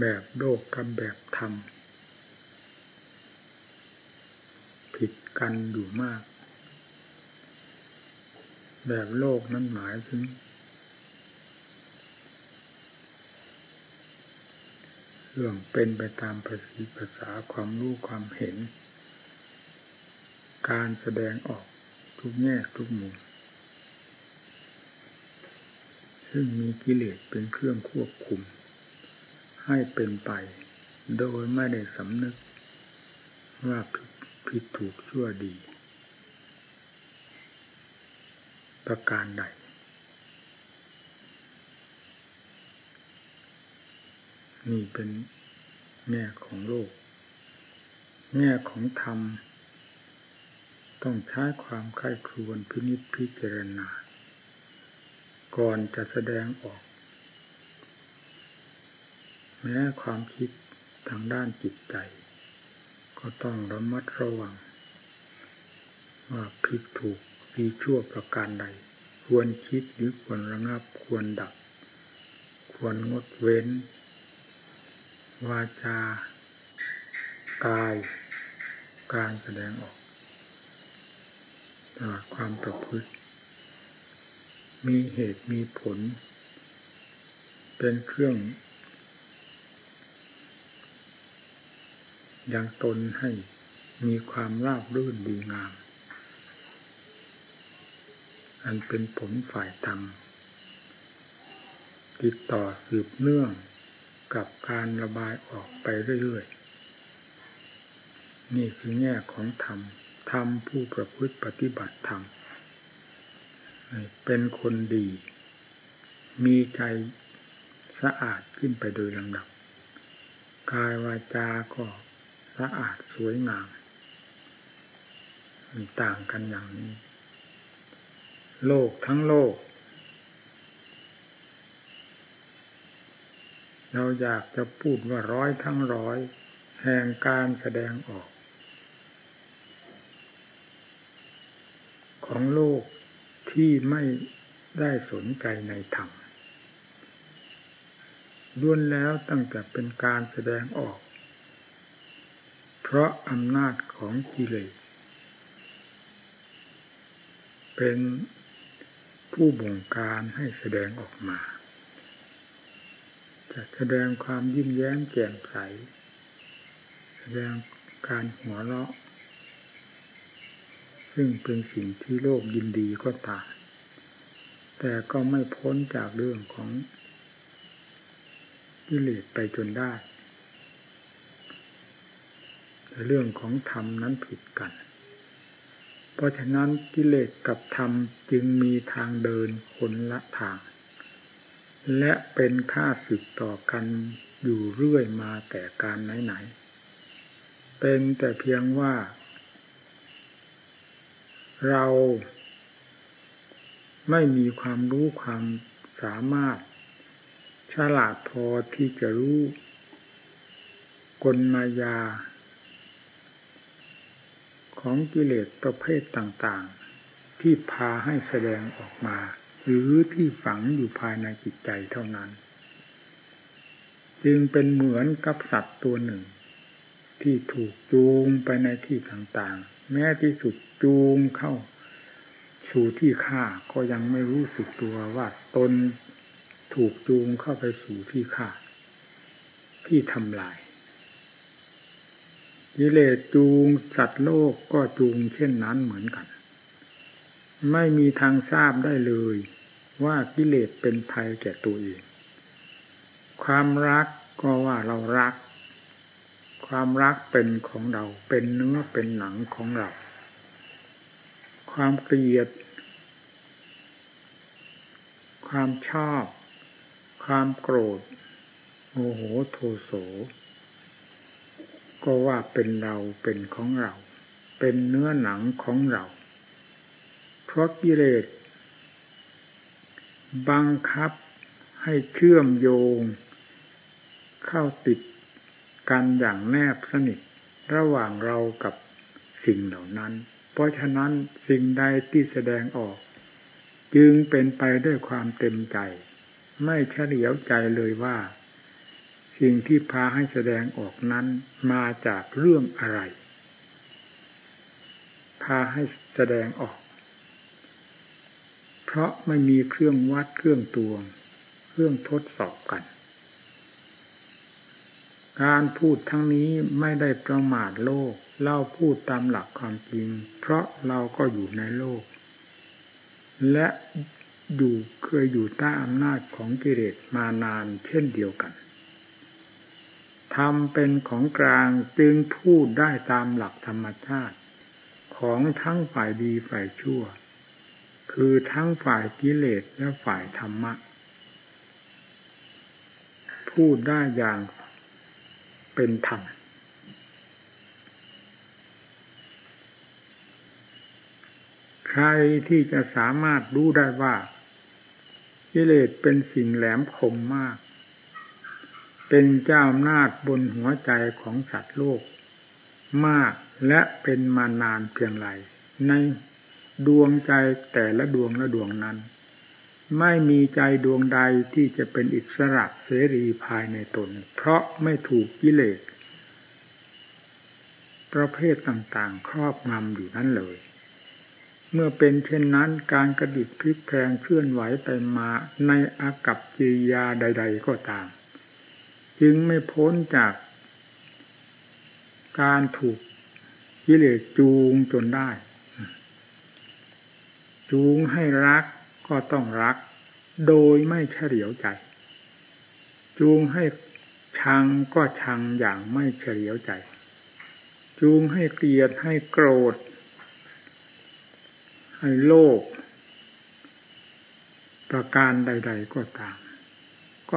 แบบโลกกับแบบธรรม ผิดกันอยู่มาก แบบโลกนั้นหมายถึง เรื่องเป็นไปตามภาษีภาษาความรู้ความเห็น การแสดงออกทุกแง่ทุกมุมซึ่งมีกิเลสเป็นเครื่องควบคุม ให้เป็นไป โดยไม่ได้สำนึก ว่าผิดผิดถูกชั่วดี ประการใด นี่เป็นแง่ของโลก แง่ของธรรม ต้องใช้ความใคร่ครวญพินิจพิจารณา ก่อนจะแสดงออก แม้ความคิดทางด้านจิตใจ ก็ต้องระมัดระวัง ว่าผิดถูกดีชั่วประการใด ควรคิดหรือควรระงับควรดับ ควรงดเว้น วาจา กาย การแสดงออกตลอดความประพฤติ มีเหตุมีผล เป็นเครื่อง ยังตนให้มีความราบรื่นดีงาม อันเป็นผลฝ่ายธรรมติดต่อสืบเนื่องกับการระบายออกไปเรื่อยๆ นี่คือแง่ของธรรม ธรรมผู้ประพฤติปฏิบัติธรรม เป็นคนดี มีใจสะอาดขึ้นไปโดยลำดับ กายวาจาก็ สะอาดสวยงามมีต่างกันอย่างนี้ โลกทั้งโลก เราอยากจะพูดว่าร้อยทั้งร้อย แห่งการแสดงออก ของโลกที่ไม่ได้สนใจในธรรมล้วนแล้วตั้งแต่เป็นการแสดงออก เพราะอำนาจของกิเลสเป็นผู้บงการให้แสดงออกมา จะแสดงความยิ้มแย้มแจ่มใส แสดงการหัวเราะ ซึ่งเป็นสิ่งที่โลกยินดีก็ตามแต่ก็ไม่พ้นจากเรื่องของกิเลสไปจนได้ เรื่องของธรรมนั้นผิดกัน เพราะฉะนั้นกิเลสกับธรรมจึงมีทางเดินคนละทาง และเป็นค่าสึกต่อกันอยู่เรื่อยมาแต่การไหนๆ เป็นแต่เพียงว่า เราไม่มีความรู้ความสามารถ ฉลาดพอที่จะรู้กลมายา ของกิเลสประเภทต่างๆ ที่พาให้แสดงออกมา หรือที่ฝังอยู่ภายในจิตใจเท่านั้น จึงเป็นเหมือนกับสัตว์ตัวหนึ่ง ที่ถูกจูงไปในที่ต่างๆ แม้ที่สุดจูงเข้า สู่ที่ฆ่าก็ยังไม่รู้สึกตัวว่าตนถูกจูงเข้าไปสู่ที่ฆ่า ที่ทำลาย กิเลสจูงสัตว์โลกก็จูงเช่นนั้นเหมือนกัน ไม่มีทางทราบได้เลย ว่ากิเลสเป็นภัยแก่ตัวเอง ความรักก็ว่าเรารัก ความรักเป็นของเรา เป็นเนื้อเป็นหนังของเรา ความเกลียด ความชอบ ความโกรธโมโหโทโส ก็ว่าเป็นเราเป็นของเรา เป็นเนื้อหนังของเรา เพราะกิเลสบังคับให้เชื่อมโยง เข้าติดกันอย่างแนบสนิทระหว่างเรากับสิ่งเหล่านั้น เพราะฉะนั้นสิ่งใดที่แสดงออก จึงเป็นไปด้วยความเต็มใจ ไม่เฉลียวใจเลยว่า สิ่งที่พาให้แสดงออกนั้นมาจากเรื่องอะไร พาให้แสดงออก เพราะไม่มีเครื่องวัดเครื่องตวง เครื่องทดสอบกัน การพูดทั้งนี้ไม่ได้ประมาทโลกเราพูดตามหลักความจริง เพราะเราก็อยู่ในโลก และอยู่เคยอยู่ใต้อำนาจของกิเลสมานานเช่นเดียวกัน ทำเป็นของกลางจึงพูดได้ตามหลักธรรมชาติ ของทั้งฝ่ายดีฝ่ายชั่ว คือทั้งฝ่ายกิเลสและฝ่ายธรรมะ พูดได้อย่างเป็นธรรมใครที่จะสามารถรู้ได้ว่ากิเลสเป็นสิ่งแหลมคมมาก เป็นเจ้าอำนาจบนหัวใจของสัตว์โลก มากและเป็นมานานเพียงไรในดวงใจแต่ละดวงละดวงนั้น ไม่มีใจดวงใดที่จะเป็นอิสระเสรีภายในตน เพราะไม่ถูกกิเลสประเภทต่างๆ ครอบงำอยู่นั้นเลย เมื่อเป็นเช่นนั้นการกระดิกพลิกแพลงเคลื่อนไหวไปมาในอากับกิริยาใด ๆ ก็ตาม จึงไม่พ้นจากการถูกกิเลสจูงจนได้ จูงให้รักก็ต้องรัก โดยไม่เฉลียวใจ จูงให้ชังก็ชังอย่างไม่เฉลียวใจ จูงให้เกลียดให้โกรธ ให้โลกประการใด ๆ ก็ตาม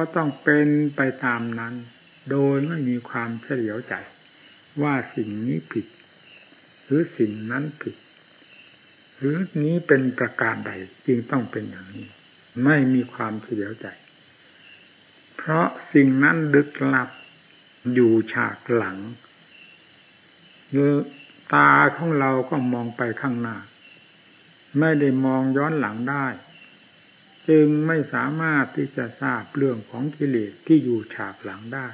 ก็ต้องเป็นไปตามนั้น โดยไม่มีความเฉลียวใจ ว่าสิ่งนี้ผิด หรือสิ่งนั้นผิด หรือนี้เป็นประการใดจึงต้องเป็นอย่างนี้ ไม่มีความเฉลียวใจ เพราะสิ่งนั้นลึกลับอยู่ฉากหลังตาของเราก็มองไปข้างหน้า ไม่ได้มองย้อนหลังได้ จึงไม่สามารถที่จะทราบเรื่องของกิเลสที่อยู่ฉากหลังได้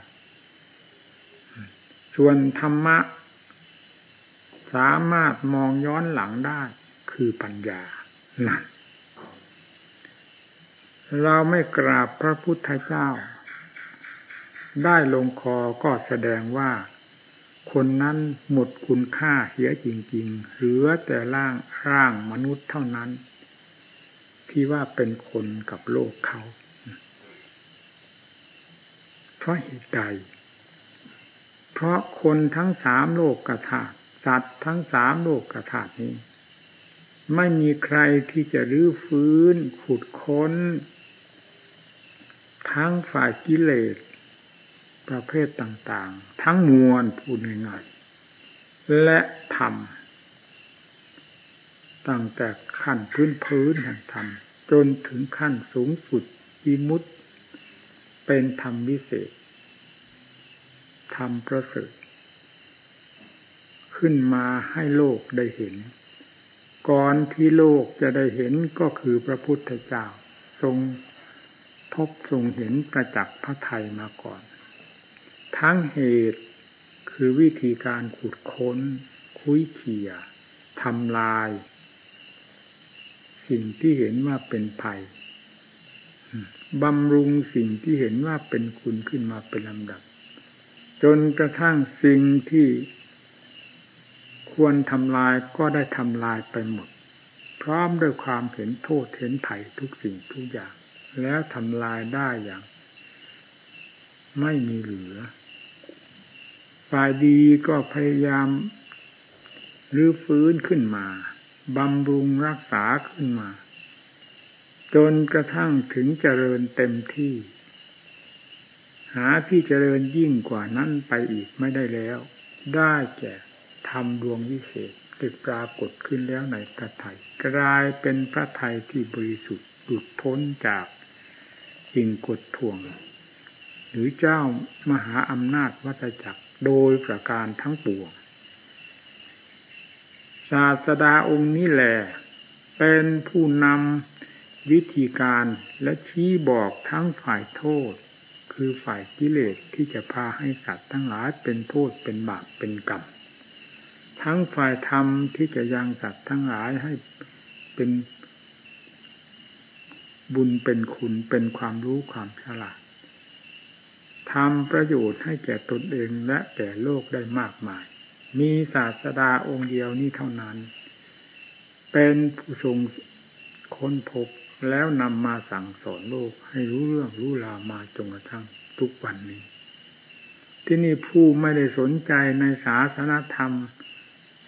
ส่วนธรรมะ สามารถมองย้อนหลังได้คือปัญญานั่นเราไม่กราบพระพุทธเจ้า ได้ลงคอก็แสดงว่า คนนั้นหมดคุณค่าเสียจริง ๆ เหลือแต่ร่างร่างมนุษย์เท่านั้น ที่ว่าเป็นคนกับโลกเขา เพราะเหตุใด เพราะคนทั้งสามโลกกระถาสัตว์ทั้งสามโลกกระถานี้ ไม่มีใครที่จะรื้อฟื้น ขุดค้น ทั้งฝ่ายกิเลส ประเภทต่าง ๆ ทั้งมวลพูดง่ายๆและธรรมตั้งแต่ขั้นพื้นพื้นแห่งธรรม จนถึงขั้นสูงสุดอิมุตเป็นธรรมวิเศษ ธรรมประเสริฐ ขึ้นมาให้โลกได้เห็น ก่อนที่โลกจะได้เห็นก็คือพระพุทธเจ้า ทรงพบทรงเห็นประจักษ์พระไทยมาก่อน ทั้งเหตุคือวิธีการขุดค้น คุ้ยเขี่ยทำลาย สิ่งที่เห็นว่าเป็นภัยบำรุงสิ่งที่เห็นว่าเป็นคุณขึ้นมาเป็นลำดับ จนกระทั่งสิ่งที่ควรทำลายก็ได้ทำลายไปหมด พร้อมด้วยความเห็นโทษเห็นไถ่ทุกสิ่งทุกอย่าง แล้วทำลายได้อย่าง ไม่มีเหลือ ฝ่ายดีก็พยายามรื้อฟื้นขึ้นมา บำรุงรักษาขึ้นมา จนกระทั่งถึงเจริญเต็มที่ หาที่เจริญยิ่งกว่านั้นไปอีกไม่ได้แล้ว ได้แก่ทำดวงวิเศษติดปรากฏขึ้นแล้วในพระไทยกลายเป็นพระไทยที่บริสุทธิ์หลุดพ้นจากสิ่งกดท่วง หรือเจ้ามหาอำนาจวัตจักรโดยประการทั้งปวง ศาสดาองค์นี้แหละเป็นผู้นำวิธีการและชี้บอกทั้งฝ่ายโทษ คือฝ่ายกิเลสที่จะพาให้สัตว์ทั้งหลายเป็นโทษเป็นบาปเป็นกรรมทั้งฝ่ายธรรมที่จะยังสัตว์ทั้งหลายให้เป็นบุญเป็นคุณเป็นความรู้ความฉลาดทำประโยชน์ให้แก่ตนเองและแก่โลกได้มากมาย มีศาสดาองค์เดียวนี้เท่านั้น เป็นผู้ทรงค้นพบแล้วนำมาสั่งสอนโลกให้รู้เรื่องรู้ราวมาจนกระทั่งทุกวันนี้ ที่นี่ผู้ไม่ได้สนใจในศาสนธรรม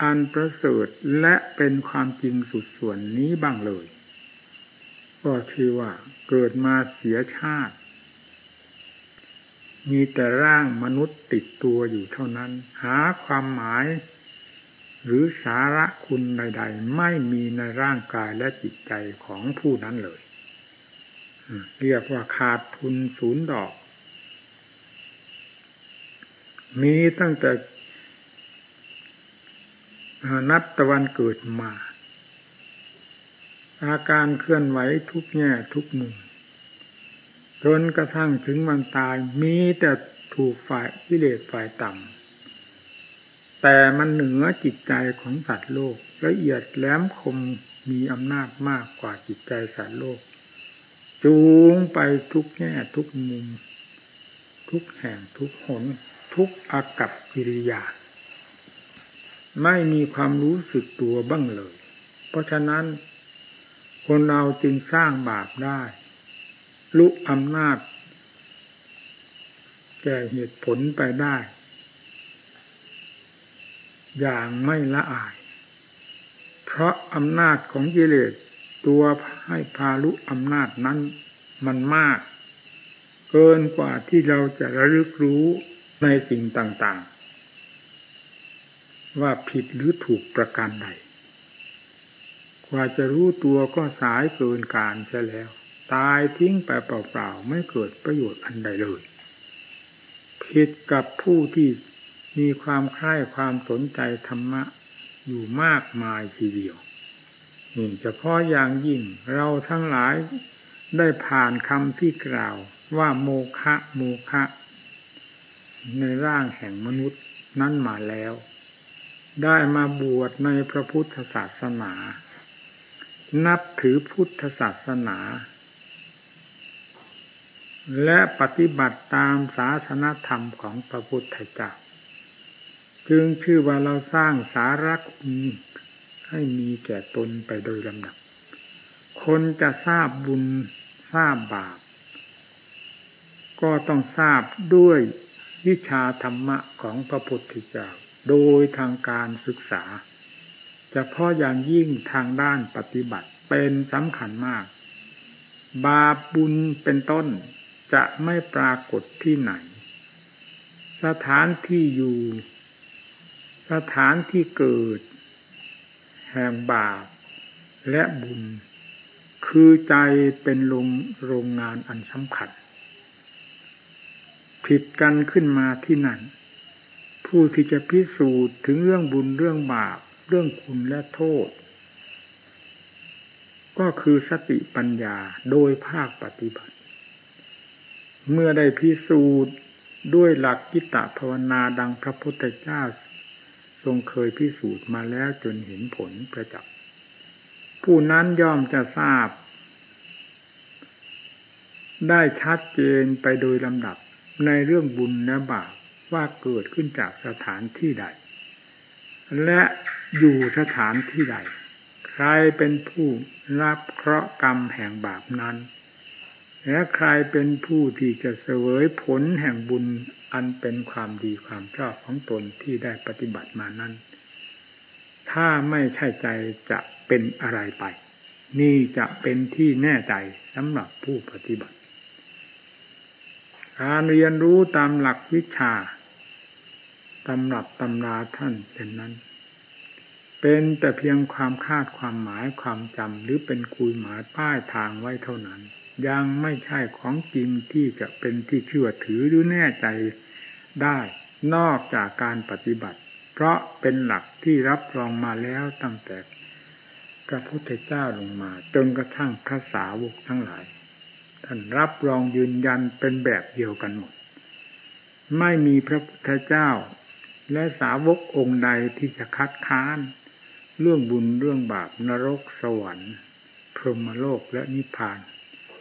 อันประเสริฐและเป็นความจริงสุดส่วนนี้บ้างเลย ก็คือว่าเกิดมาเสียชาติ มีแต่ร่างมนุษย์ติดตัวอยู่เท่านั้น หาความหมาย หรือสาระคุณใด ๆ ไม่มีในร่างกายและจิตใจของผู้นั้นเลย เรียกว่าขาดทุนศูนย์ดอก มีตั้งแต่นับตะวันเกิดมา อาการเคลื่อนไหวทุกแง่ทุกมุม จนกระทั่งถึงวันตาย มีแต่ถูกฝ่ายวิเลศฝ่ายต่ำแต่มันเหนือจิตใจของสัตว์โลก ละเอียดแหลมคมมีอำนาจมากกว่าจิตใจสัตว์โลก จูงไปทุกแง่ทุกมุม ทุกแห่งทุกหน ทุกอากับกิริยา ไม่มีความรู้สึกตัวบ้างเลย เพราะฉะนั้นคนเราจึงสร้างบาปได้ ลุกอำนาจ แก่เหตุผลไปได้ อย่างไม่ละอาย เพราะอำนาจของกิเลสตัวให้พาลุอำนาจนั้นมันมาก เกินกว่าที่เราจะระลึกรู้ในสิ่งต่างๆ ว่าผิดหรือถูกประการใดกว่าจะรู้ตัวก็สายเกินการเสียแล้ว ตายทิ้งไปเปล่าๆ ไม่เกิดประโยชน์อันใดเลย ผิดกับผู้ที่มีความคล้ายความสนใจธรรมะอยู่มากมายทีเดียวนี่เฉพาะอย่างยิ่งเราทั้งหลายได้ผ่านคำที่กล่าวว่าโมคะโมคะ ในร่างแห่งมนุษย์นั้นมาแล้ว ได้มาบวชในพระพุทธศาสนา นับถือพุทธศาสนา และปฏิบัติตามศาสนธรรมของพระพุทธเจ้าจึงชื่อว่าเราสร้างสาระคุณให้มีแก่ตนไปโดยลำดับ คนจะทราบบุญทราบบาป ก็ต้องทราบด้วยวิชาธรรมะของพระพุทธเจ้าโดยทางการศึกษาจะพาะอย่างยิ่งทางด้านปฏิบัติเป็นสำคัญมาก บาปบุญเป็นต้น จะไม่ปรากฏที่ไหน สถานที่อยู่ สถานที่เกิด แห่งบาปและบุญ คือใจเป็นโรงโรงงานอันสำคัญ ผิดกันขึ้นมาที่นั่น ผู้ที่จะพิสูจน์ถึงเรื่องบุญเรื่องบาป เรื่องคุณและโทษ ก็คือสติปัญญาโดยภาคปฏิบัติ เมื่อได้พิสูจน์ด้วยหลักกิตตภาวนาดังพระพุทธเจ้า ทรงเคยพิสูจน์มาแล้วจนเห็นผลประจักษ์ผู้นั้นย่อมจะทราบ ได้ชัดเจนไปโดยลำดับในเรื่องบุญและบาปว่าเกิดขึ้นจากสถานที่ใด และอยู่สถานที่ใด ใครเป็นผู้รับเคราะห์กรรมแห่งบาปนั้น และใครเป็นผู้ที่จะเสวยผลแห่งบุญอันเป็นความดีความชอบของตนที่ได้ปฏิบัติมานั้น ถ้าไม่ใช่ใจจะเป็นอะไรไป นี่จะเป็นที่แน่ใจสำหรับผู้ปฏิบัติ การเรียนรู้ตามหลักวิชาตำรับตำราท่านเป็นนั้น เป็นแต่เพียงความคาดความหมายความจำหรือเป็นคุยหมายป้ายทางไว้เท่านั้น ยังไม่ใช่ของจริงที่จะเป็นที่เชื่อถือหรือแน่ใจได้นอกจากการปฏิบัติ เพราะเป็นหลักที่รับรองมาแล้วตั้งแต่พระพุทธเจ้าลงมาจนกระทั่งพระสาวกทั้งหลาย ท่านรับรองยืนยันเป็นแบบเดียวกันหมด ไม่มีพระพุทธเจ้า และสาวกองค์ใดที่จะคัดค้าน เรื่องบุญเรื่องบาปนรกสวรรค์ พรหมโลกและนิพพาน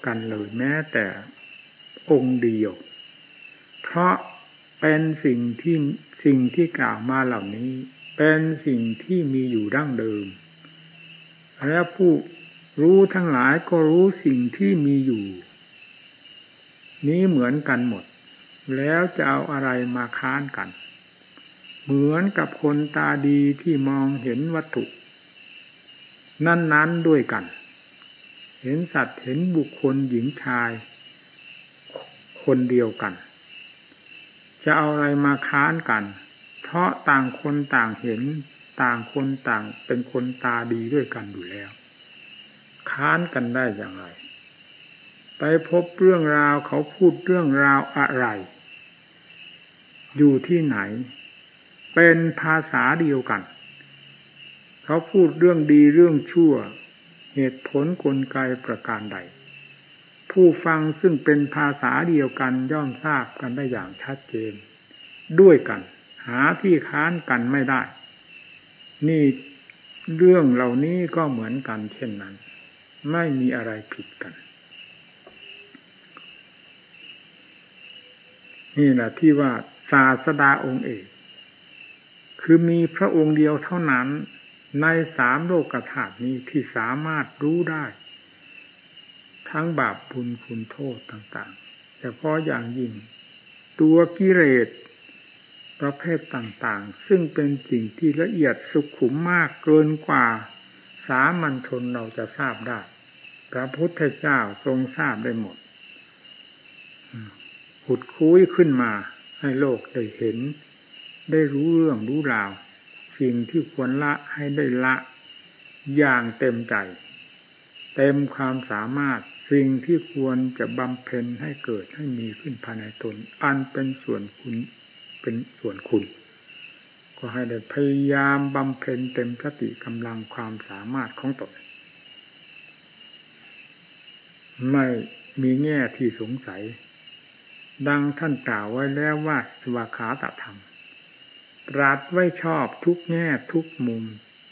กันเลยแม้แต่องค์เดียว เพราะเป็นสิ่งที่สิ่งที่กล่าวมาเหล่านี้ เป็นสิ่งที่มีอยู่ดั้งเดิม และผู้รู้ทั้งหลายก็รู้สิ่งที่มีอยู่ นี้เหมือนกันหมด แล้วจะเอาอะไรมาค้านกัน เหมือนกับคนตาดีที่มองเห็นวัตถุ นั้นๆด้วยกัน เห็นสัตว์เห็นบุคคลหญิงชาย คนเดียวกัน จะเอาอะไรมาค้านกัน เพราะต่างคนต่างเห็นต่างคนต่างเป็นคนตาดีด้วยกันอยู่แล้ว ค้านกันได้อย่างไร ไปพบเรื่องราวเขาพูดเรื่องราวอะไร อยู่ที่ไหน เป็นภาษาเดียวกัน เขาพูดเรื่องดีเรื่องชั่ว เหตุผลกลไกประการใด ผู้ฟังซึ่งเป็นภาษาเดียวกันย่อมทราบกันได้อย่างชัดเจน ด้วยกัน หาที่ค้านกันไม่ได้ นี่เรื่องเหล่านี้ก็เหมือนกันเช่นนั้น ไม่มีอะไรผิดกัน นี่แหละที่ว่าศาสดาองค์เอกคือมีพระองค์เดียวเท่านั้น ในสามโลกธาตุนี้ที่สามารถรู้ได้ ทั้งบาปบุญคุณโทษต่างๆ แต่พาะอย่างยิ่ง ตัวกิเลสประเภทต่างๆ ซึ่งเป็นสิ่งที่ละเอียดสุขุมมากเกินกว่า สามัญชนเราจะทราบได้ พระพุทธเจ้าทรงทราบได้หมดหุดคุ้ยขึ้นมาให้โลกได้เห็น ได้รู้เรื่องรู้ราว สิ่งที่ควรละให้ได้ละอย่างเต็มใจ เต็มความสามารถสิ่งที่ควรจะบำเพ็ญให้เกิดให้มีขึ้นภายในตน อันเป็นส่วนคุณเป็นส่วนคุณ ก็ให้ได้พยายามบำเพ็ญเต็มสติกำลังความสามารถของตน ไม่มีแง่ที่สงสัย ดังท่านกล่าวไว้แล้วว่าสวาขาตธรรม รัสไว้ชอบทุกแง่ทุกมุม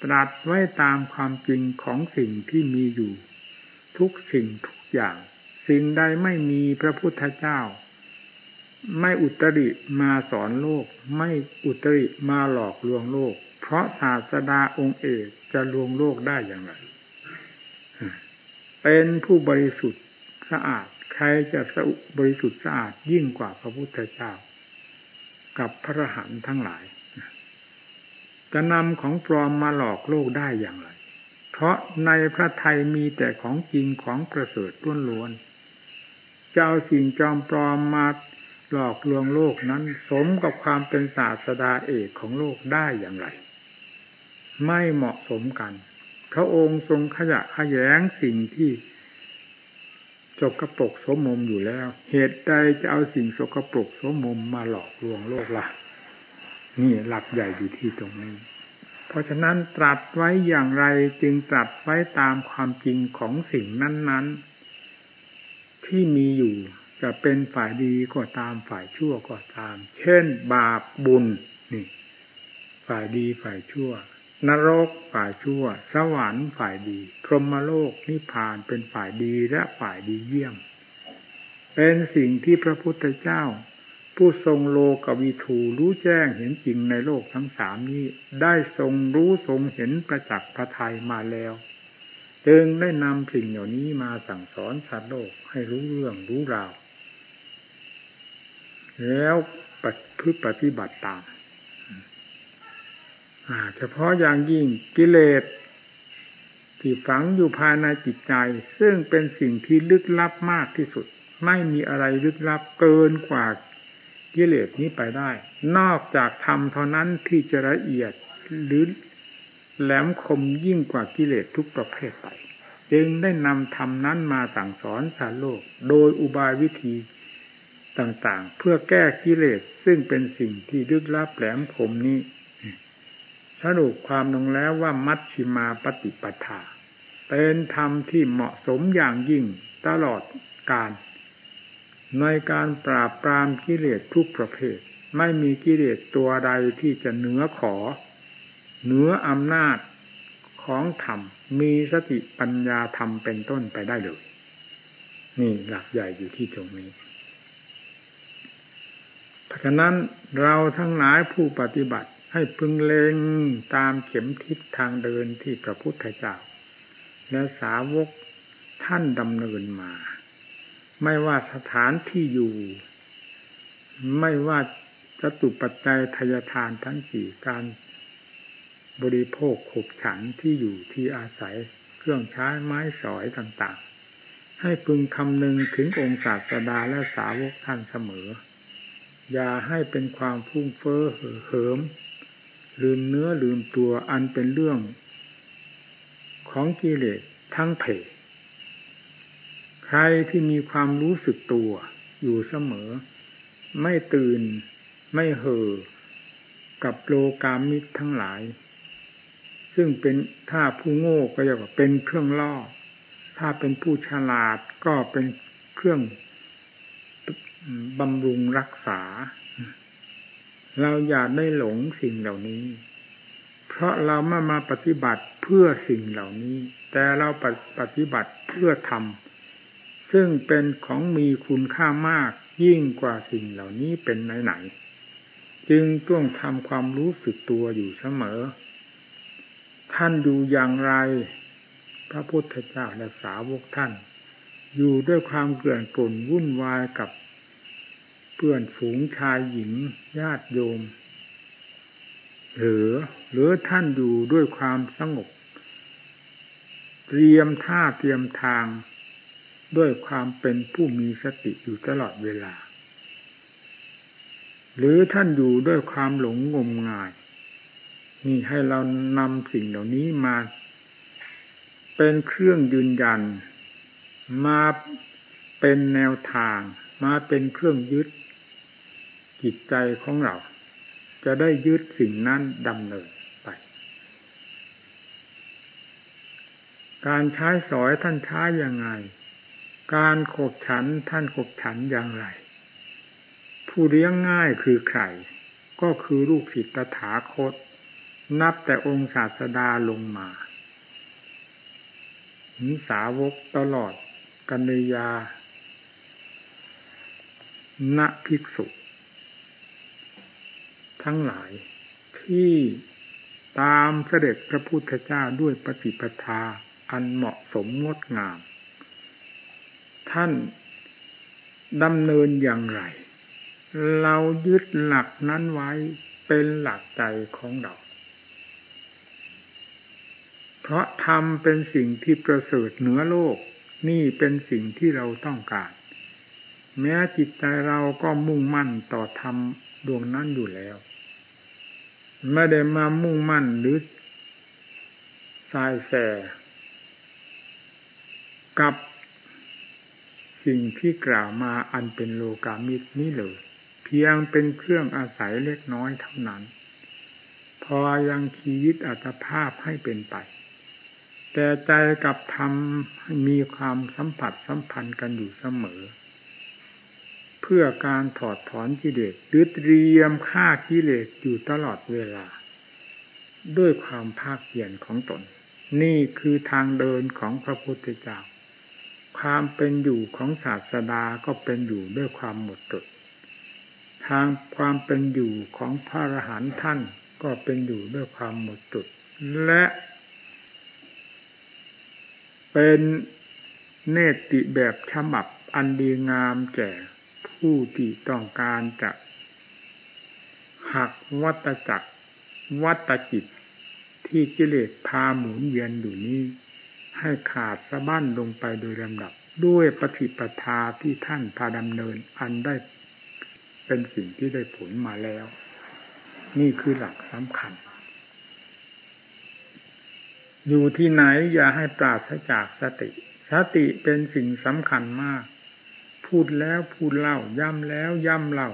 ตรัสไว้ตามความจริงของสิ่งที่มีอยู่ ทุกสิ่งทุกอย่าง สิ่งใดไม่มีพระพุทธเจ้า ไม่อุตริมาสอนโลก ไม่อุตริมาหลอกลวงโลก เพราะศาสดาองค์เอกจะลวงโลกได้อย่างไรเป็นผู้บริสุทธิ์สะอาดใครจะสบริสุทธิ์สะอาดยิ่งกว่าพระพุทธเจ้า กับพระหันทั้งหลาย จะนำของปลอมมาหลอกโลกได้อย่างไร เพราะในพระไทยมีแต่ของจริงของประเสริฐล้วนๆจะเอาสิ่งจอมปลอมมาหลอกลวงโลกนั้น สมกับความเป็นศาสดาเอกของโลกได้อย่างไร ไม่เหมาะสมกัน พระองค์ทรงขยะขยงสิ่งที่สกรปรกสมมอยู่แล้ว เหตุใดจะเอาสิ่งสกรปรกสมมมาหลอกลวงโลกละ่ะ นี่หลักใหญ่อยู่ที่ตรงนี้ เพราะฉะนั้นตรัสไว้อย่างไรจึงตรัสไว้ตามความจริงของสิ่งนั้น ๆ ที่มีอยู่จะเป็นฝ่ายดีก็ตามฝ่ายชั่วก็ตาม เช่น บาปบุญนี่ฝ่ายดีฝ่ายชั่ว นรกฝ่ายชั่ว สวรรค์ฝ่ายดี พรหมโลกนิพพานเป็นฝ่ายดีและฝ่ายดีเยี่ยม เป็นสิ่งที่พระพุทธเจ้า ผู้ทรงโลกวิถูรู้แจ้งเห็นจริงในโลกทั้งสามนี้ ได้ทรงรู้ทรงเห็นประจักษ์พระทัยมาแล้ว จึงได้นำสิ่งเหล่านี้มาสั่งสอนสัตว์โลกให้รู้เรื่องรู้ราว แล้วปฏิบัติตามเฉพาะอย่างยิ่งกิเลสที่ฝังอยู่ภายในจิตใจ ซึ่งเป็นสิ่งที่ลึกลับมากที่สุด ไม่มีอะไรลึกลับเกินกว่า กิเลสนี้ไปได้ นอกจากธรรมเท่านั้นที่จะละเอียดหรือแหลมคมยิ่งกว่ากิเลสทุกประเภทไป จึงได้นำธรรมนั้นมาสั่งสอนสารโลก โดยอุบายวิธีต่างๆ เพื่อแก้กิเลสซึ่งเป็นสิ่งที่ลึกลับแหลมคมนี้ สรุปความลงแล้วว่ามัชชิมาปฏิปทา เป็นธรรมที่เหมาะสมอย่างยิ่งตลอดการ ในการปราบปรามกิเลสทุกประเภท ไม่มีกิเลสตัวใดที่จะเหนือขอ เหนืออำนาจของธรรมมีสติปัญญาธรรมเป็นต้นไปได้เลย นี่หลักใหญ่อยู่ที่ตรงนี้ เพราะฉะนั้นเราทั้งหลายผู้ปฏิบัติให้พึงเลงตามเข็มทิศทางเดินที่พระพุทธเจ้า และสาวกท่านดำเนินมา ไม่ว่าสถานที่อยู่ ไม่ว่าจตุปัจจัยทยทานทั้งสี่การบริโภคขบฉันที่อยู่ที่อาศัยเครื่องใช้ไม้สอยต่างๆ ให้พึงคำนึงถึงองค์ศาสดาและสาวกท่านเสมอ อย่าให้เป็นความฟุ้งเฟ้อเหอเหิม ลืมเนื้อลืมตัวอันเป็นเรื่องของกิเลสทั้งเพใค รที่มีความรู้สึกตัวอยู่เสมอ ไม่ตื่นไม่เห่อกับโลกามิตรทั้งหลาย ซึ่งเป็นถ้าผู้โง่ก็จะว่าเป็นเครื่องล่อ ถ้าเป็นผู้ฉลาดก็เป็นเครื่องบำรุงรักษา เราอย่าได้หลงสิ่งเหล่านี้ เพราะเราไม่มาปฏิบัติเพื่อสิ่งเหล่านี้ แต่เราปฏิบัติเพื่อทำ ซึ่งเป็นของมีคุณค่ามากยิ่งกว่าสิ่งเหล่านี้เป็นไหนๆจึงต้องทำความรู้สึกตัวอยู่เสมอ ท่านอยู่อย่างไร พระพุทธเจ้าและสาวกท่าน อยู่ด้วยความเกลื่อนกล่นวุ่นวายกับเพื่อนฝูงชายหญิงญาติโยม หรือหรือท่านอยู่ด้วยความสงบ เตรียมท่าเตรียมทาง ด้วยความเป็นผู้มีสติอยู่ตลอดเวลา หรือท่านอยู่ด้วยความหลงงมงาย นี่ให้เรานำสิ่งเหล่านี้มา เป็นเครื่องยืนยัน มาเป็นแนวทาง มาเป็นเครื่องยึดจิตใจของเรา จะได้ยึดสิ่งนั้นดำเนินไปการใช้สอยท่านใช้ยังไง การขบฉันท่านขบฉันอย่างไร ผู้เลี้ยงง่ายคือใคร ก็คือลูกศิษย์ตถาคต นับแต่องค์ศาสดาลงมานิสาวกตลอดกัญญาณภิกษุ ทั้งหลายที่ตามเสด็จพระพุทธเจ้าด้วยปฏิปทาอันเหมาะสมงดงาม ท่านดำเนินอย่างไร เรายึดหลักนั้นไว้เป็นหลักใจของเรา เพราะธรรมเป็นสิ่งที่ประเสริฐเหนือโลก นี่เป็นสิ่งที่เราต้องการ แม้จิตใจเราก็มุ่งมั่นต่อธรรมดวงนั้นอยู่แล้วไม่ได้มามุ่งมั่นหรือสายแสกับ สิ่งที่กล่าวมาอันเป็นโลกามิตรนี้เลย เพียงเป็นเครื่องอาศัยเล็กน้อยเท่านั้น พอยังชีวิตอัตภาพให้เป็นไป แต่ใจกับธรรมมีความสัมผัสสัมพันธ์กันอยู่เสมอ เพื่อการถอดถอนกิเลสหรือเตรียมฆ่ากิเลสอยู่ตลอดเวลา ด้วยความภาคเพียรของตน นี่คือทางเดินของพระพุทธเจ้า ความเป็นอยู่ของศาสดาก็เป็นอยู่ด้วยความหมดจด ทางความเป็นอยู่ของพระอรหันต์ท่านก็เป็นอยู่ด้วยความหมดจด และ เป็นเนติแบบฉบับอันดีงามแก่ผู้ที่ต้องการจะหักวัตจักรวัตจิตที่กิเลสพาหมุนเวียนอยู่นี้ ให้ขาดสะบั้นลงไปโดยลำดับ ด้วยปฏิปทาที่ท่านพาดำเนินอันได้เป็นสิ่งที่ได้ผลมาแล้ว นี่คือหลักสำคัญ อยู่ที่ไหนอย่าให้ปราศจากสติ สติเป็นสิ่งสำคัญมาก พูดแล้วพูดเล่า ย้ำแล้วย้ำเล่า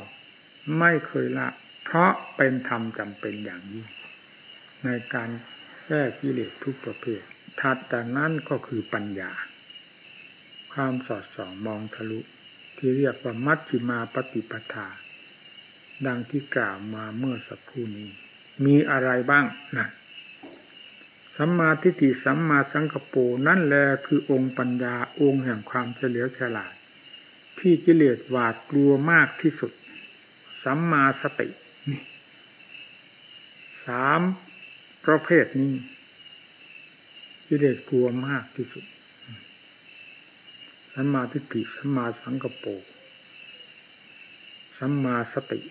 ไม่เคยละ เพราะเป็นธรรมจำเป็นอย่างยิ่งในการแก้กิเลสทุกประเภท ถัดจากนั้นก็คือปัญญา ความสอดส่องมองทะลุ ที่เรียกว่ามัชฌิมาปฏิปทา ดังที่กล่าวมาเมื่อสักครู่นี้ มีอะไรบ้างนะสัมมาทิฏฐิสัมมาสังกปรนั่นแหละคือองค์ปัญญาองค์แห่งความเฉลียวฉลาด ที่กิเลสหวาดกลัวมากที่สุด สัมมาสตินี่สามประเภทนี้ กิเลสกลัวมากที่สุดสัมมาทิฏฐิสัมมาสังกปรสัมมาสติ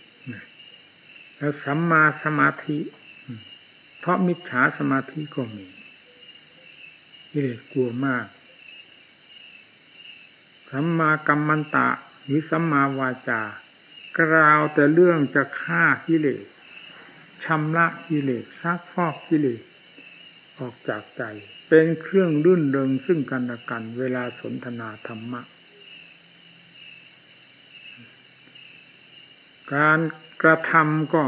แล้วสัมมาสมาธิ เพราะมิจฉาสมาธิก็มีกิเลสกลัวมากสัมมากัมมันตะหรือสัมมาวาจากล่าวแต่เรื่องจะฆ่ากิเลสชำระกิเลสซักฟอกกิเลสออกจากใจ เป็นเครื่องรื่นเริงซึ่งกันและกัน เวลาสนทนาธรรมะ การกระทำก็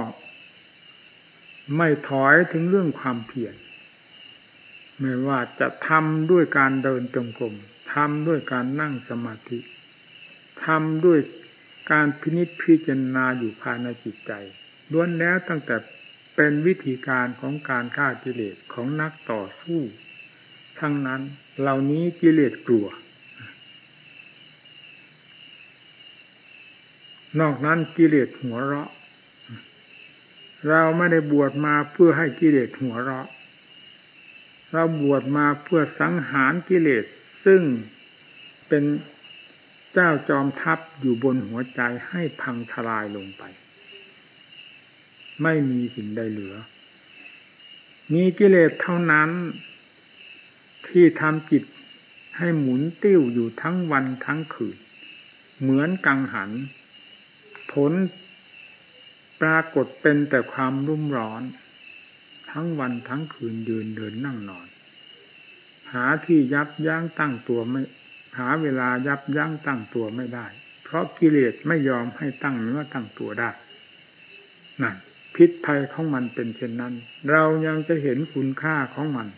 ไม่ถอยถึงเรื่องความเพียรไม่ว่าจะทำด้วยการเดินจงกรมทำด้วยการนั่งสมาธิทำด้วยการพินิจพิจารณาอยู่ภายในจิตใจล้วนแล้วตั้งแต่เป็นวิธีการของการฆ่ากิเลสของนักต่อสู้ ทั้งนั้น เหล่านี้กิเลสกลัว นอกนั้นกิเลสหัวเราะ เราไม่ได้บวชมาเพื่อให้กิเลสหัวเราะ เราบวชมาเพื่อสังหารกิเลสซึ่งเป็นเจ้าจอมทัพอยู่บนหัวใจให้พังทลายลงไป ไม่มีสิ่งใดเหลือ มีกิเลสเท่านั้น ที่ทำจิตให้หมุนติ้วอยู่ทั้งวันทั้งคืน เหมือนกังหัน ผลปรากฏเป็นแต่ความรุ่มร้อน ทั้งวันทั้งคืนยืนเดินนั่งนอน หาที่ยับยั้งตั้งตัวไม่ หาเวลายับยั้งตั้งตัวไม่ได้ เพราะกิเลสไม่ยอมให้ตั้งเนื้อตั้งตัวได้นั่นพิษภัยของมันเป็นเช่นนั้น เรายังจะเห็นคุณค่าของมัน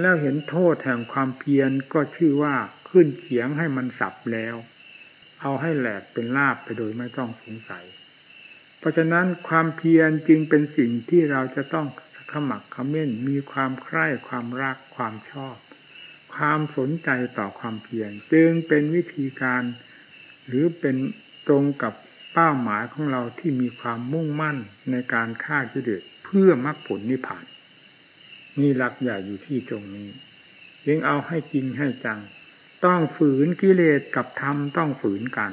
แล้วเห็นโทษแห่งความเพียรก็ชื่อว่าขึ้นเสียงให้มันสับแล้ว เอาให้แหลกเป็นลาบไปโดยไม่ต้องสงสัย เพราะฉะนั้นความเพียรจึงเป็นสิ่งที่เราจะต้องขมักขม้นมีความใคร่ความรักความชอบ ความสนใจต่อความเพียรจึงเป็นวิธีการ หรือเป็นตรงกับเป้าหมายของเราที่มีความมุ่งมั่นในการฆ่ากิเลสเพื่อมรรคผลนิพพาน นี่หลักใหญ่อยู่ที่ตรงนี้ยังเอาให้จริงให้จัง ต้องฝืนกิเลสกับธรรมต้องฝืนกัน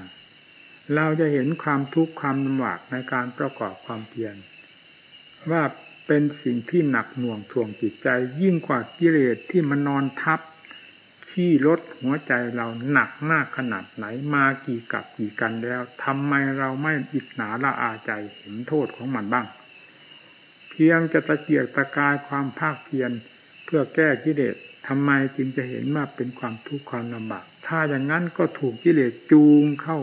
เราจะเห็นความทุกข์ความลำบากในการประกอบความเพียรว่าเป็นสิ่งที่หนักหน่วงทวงจิตใจ ยิ่งกว่ากิเลสที่มันนอนทับขี้ลดหัวใจเราหนักมากขนาดไหนมากี่กับกี่กันแล้วทำไมเราไม่อิจหนาละอาใจเห็นโทษของมันบ้าง พียงจะตะเกียกตะกายความภาคเพียรเพื่อแก้กิเลสทำไมจึงจะเห็นว่าเป็นความทุกข์ความลำบาก ถ้าอย่างนั้นก็ถูกกิเลสจูงเข้า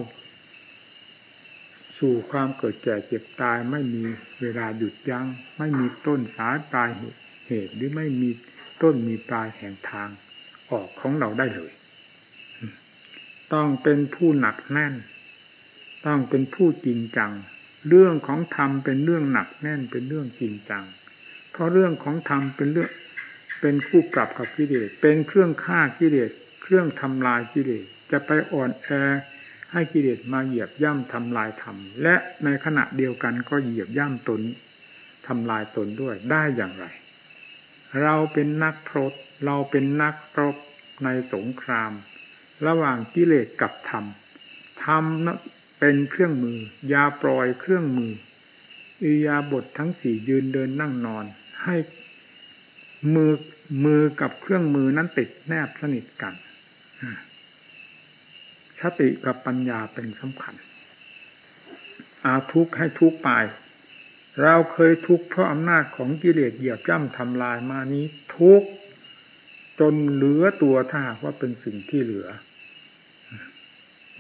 สู่ความเกิดแก่เจ็บตายไม่มีเวลาหยุดยัง้ง ไม่มีต้นสายปลายเหตุหรือไม่มีต้นมีปลายแห่งทางออกของเราได้เลย ต้องเป็นผู้หนักแน่น ต้องเป็นผู้จริงจัง เรื่องของธรรมเป็นเรื่องหนักแน่นเป็นเรื่องจริงจัง เพราะเรื่องของธรรมเป็นเรื่องเป็นคู่ปรับกับกิเลสเป็นเครื่องฆ่ากิเลสเครื่องทำลายกิเลสจะไปอ่อนแอให้กิเลสมาเหยียบย่ำทำลายธรรมและในขณะเดียวกันก็เหยียบย่ำตนทำลายตนด้วยได้อย่างไร เราเป็นนักพรตเราเป็นนักรบในสงคราม ระหว่างกิเลสกับธรรมธรรม เป็นเครื่องมือ ยาปล่อยเครื่องมืออิยาบททั้งสี่ยืนเดินนั่งนอน ให้มือมือกับเครื่องมือนั้นติดแนบสนิทกันสติกับปัญญาเป็นสำคัญ อาทุกข์ให้ทุกข์ไป เราเคยทุกข์เพราะอำนาจของกิเลสเหยียบย่ำทำลายมานี้ทุกข์จนเหลือตัวถ้าหากว่าเป็นสิ่งที่เหลือ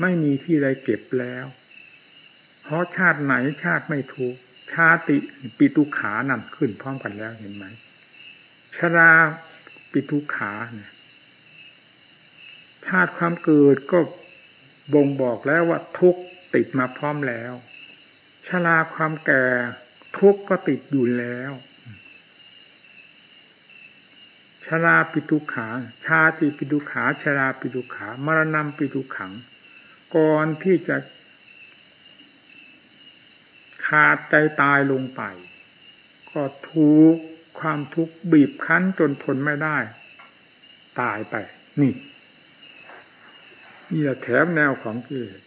ไม่มีที่ใดเก็บแล้ว เพราะชาติไหนชาติไม่ทุกชาติปิตุขานั่นขึ้นพร้อมกันแล้วเห็นไหมชราปิตุขาเนี่ยชาติความเกิดก็บ่งบอกแล้วว่าทุกติดมาพร้อมแล้วชราความแก่ทุกก็ติดอยู่แล้วชราปิตุขา ชาติปิตุขาชราปิตุขามรณะปิตุขัง ก่อนที่จะขาดใจตายลงไป ก็ทุกความทุกข์บีบคั้นจนทนไม่ได้ ตายไป นี่นี่แหละแถมแนวของกิเลส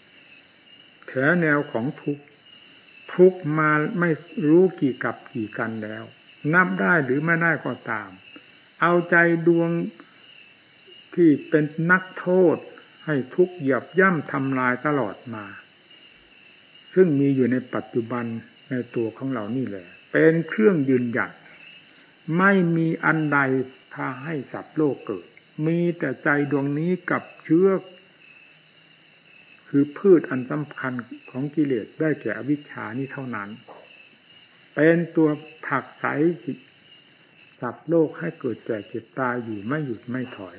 แถมแนวของทุกทุกมาไม่รู้กี่กับกี่กันแล้ว นับได้หรือไม่ได้ก็ตาม เอาใจดวงที่เป็นนักโทษ ให้ทุกเหยียบย่ำทำลายตลอดมา ซึ่งมีอยู่ในปัจจุบันในตัวของเรานี่แหละ เป็นเครื่องยืนหยัดไม่มีอันใดพาให้สัตว์โลกเกิด มีแต่ใจดวงนี้กับเชื้อคือพืชอันสำคัญของกิเลสได้แก่อวิชชานี้เท่านั้น เป็นตัวผักใสสัตว์โลกให้เกิดแก่เจ็บตายอยู่ไม่หยุดไม่ถอย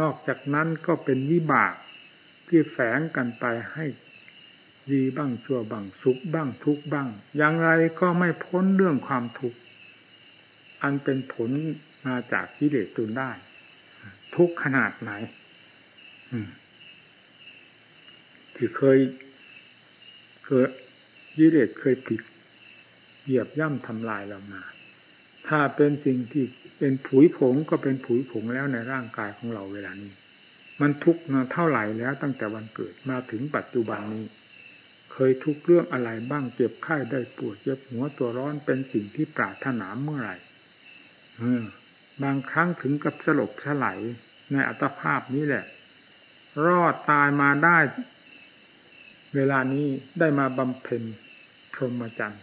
นอกจากนั้นก็เป็นวิบากที่แฝงกันไปให้ดีบ้างชั่วบ้างสุขบ้างทุกบ้าง อย่างไรก็ไม่พ้นเรื่องความทุกข์อันเป็นผลมาจากกิเลสตุนได้ ทุกขนาดไหนที่เคยเคยยิเลสเคยผิดเหยียบย่ำทำลายเรามา ถ้าเป็นสิ่งที่เป็นผุยผงก็เป็นผุยผงแล้วในร่างกายของเราเวลานี้ มันทุกข์มาเท่าไหร่แล้วตั้งแต่วันเกิดมาถึงปัจจุบันนี้ เคยทุกเรื่องอะไรบ้างเจ็บไข้ได้ปวดเจ็บหัวตัวร้อนเป็นสิ่งที่ปราถนาเมื่อไหร่บางครั้งถึงกับสลบสลายในอัตภาพนี้แหละ รอดตายมาได้ เวลานี้ได้มาบำเพ็ญพรหมจรรย์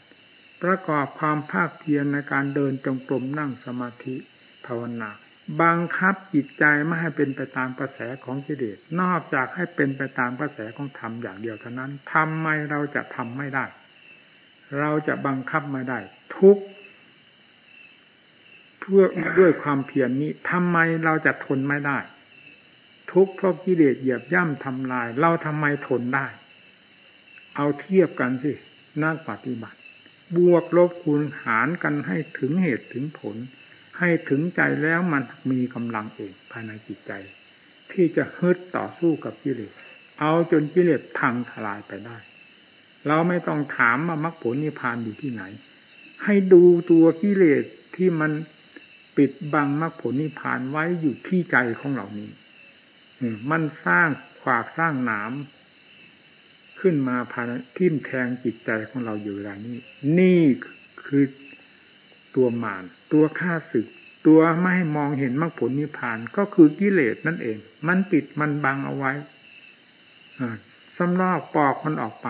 ประกอบความภาคเพียรในการเดินจงกรมนั่งสมาธิภาวนาบังคับจิตใจไม่ให้เป็นไปตามกระแสของกิเลสนอกจากให้เป็นไปตามกระแสของธรรมอย่างเดียวเท่านั้นทำไมเราจะทำไม่ได้ เราจะบังคับไม่ได้ ทุกเพื่อด้วยความเพียรนนี้ทำไมเราจะทนไม่ได้ ทุกเพราะกิเลสเหยียบย่ำทำลาย เราทำไมทนได้ เอาเทียบกันสินักปฏิบัติ บวกลบคูณหารกันให้ถึงเหตุถึงผล ให้ถึงใจแล้วมันมีกำลังเองภายในจิตใจ ที่จะฮึดต่อสู้กับกิเลสเอาจนกิเลสพังทลายไปได้ เราไม่ต้องถามว่ามรรคผลนิพพานอยู่ที่ไหน ให้ดูตัวกิเลสที่มันปิดบังมรรคผลนิพพานไว้อยู่ที่ใจของเหล่านี้มันสร้างขวากสร้างหนาม ขึ้นมาพาทิ่มแทงจิตใจของเราอยู่เวลานี้ นี่คือตัวมารตัวฆ่าศึก ตัวไม่ให้มองเห็นมรรคผลนิพพานก็คือกิเลสนั่นเอง มันปิดมันบังเอาไว้สำลอกปอกมันออกไป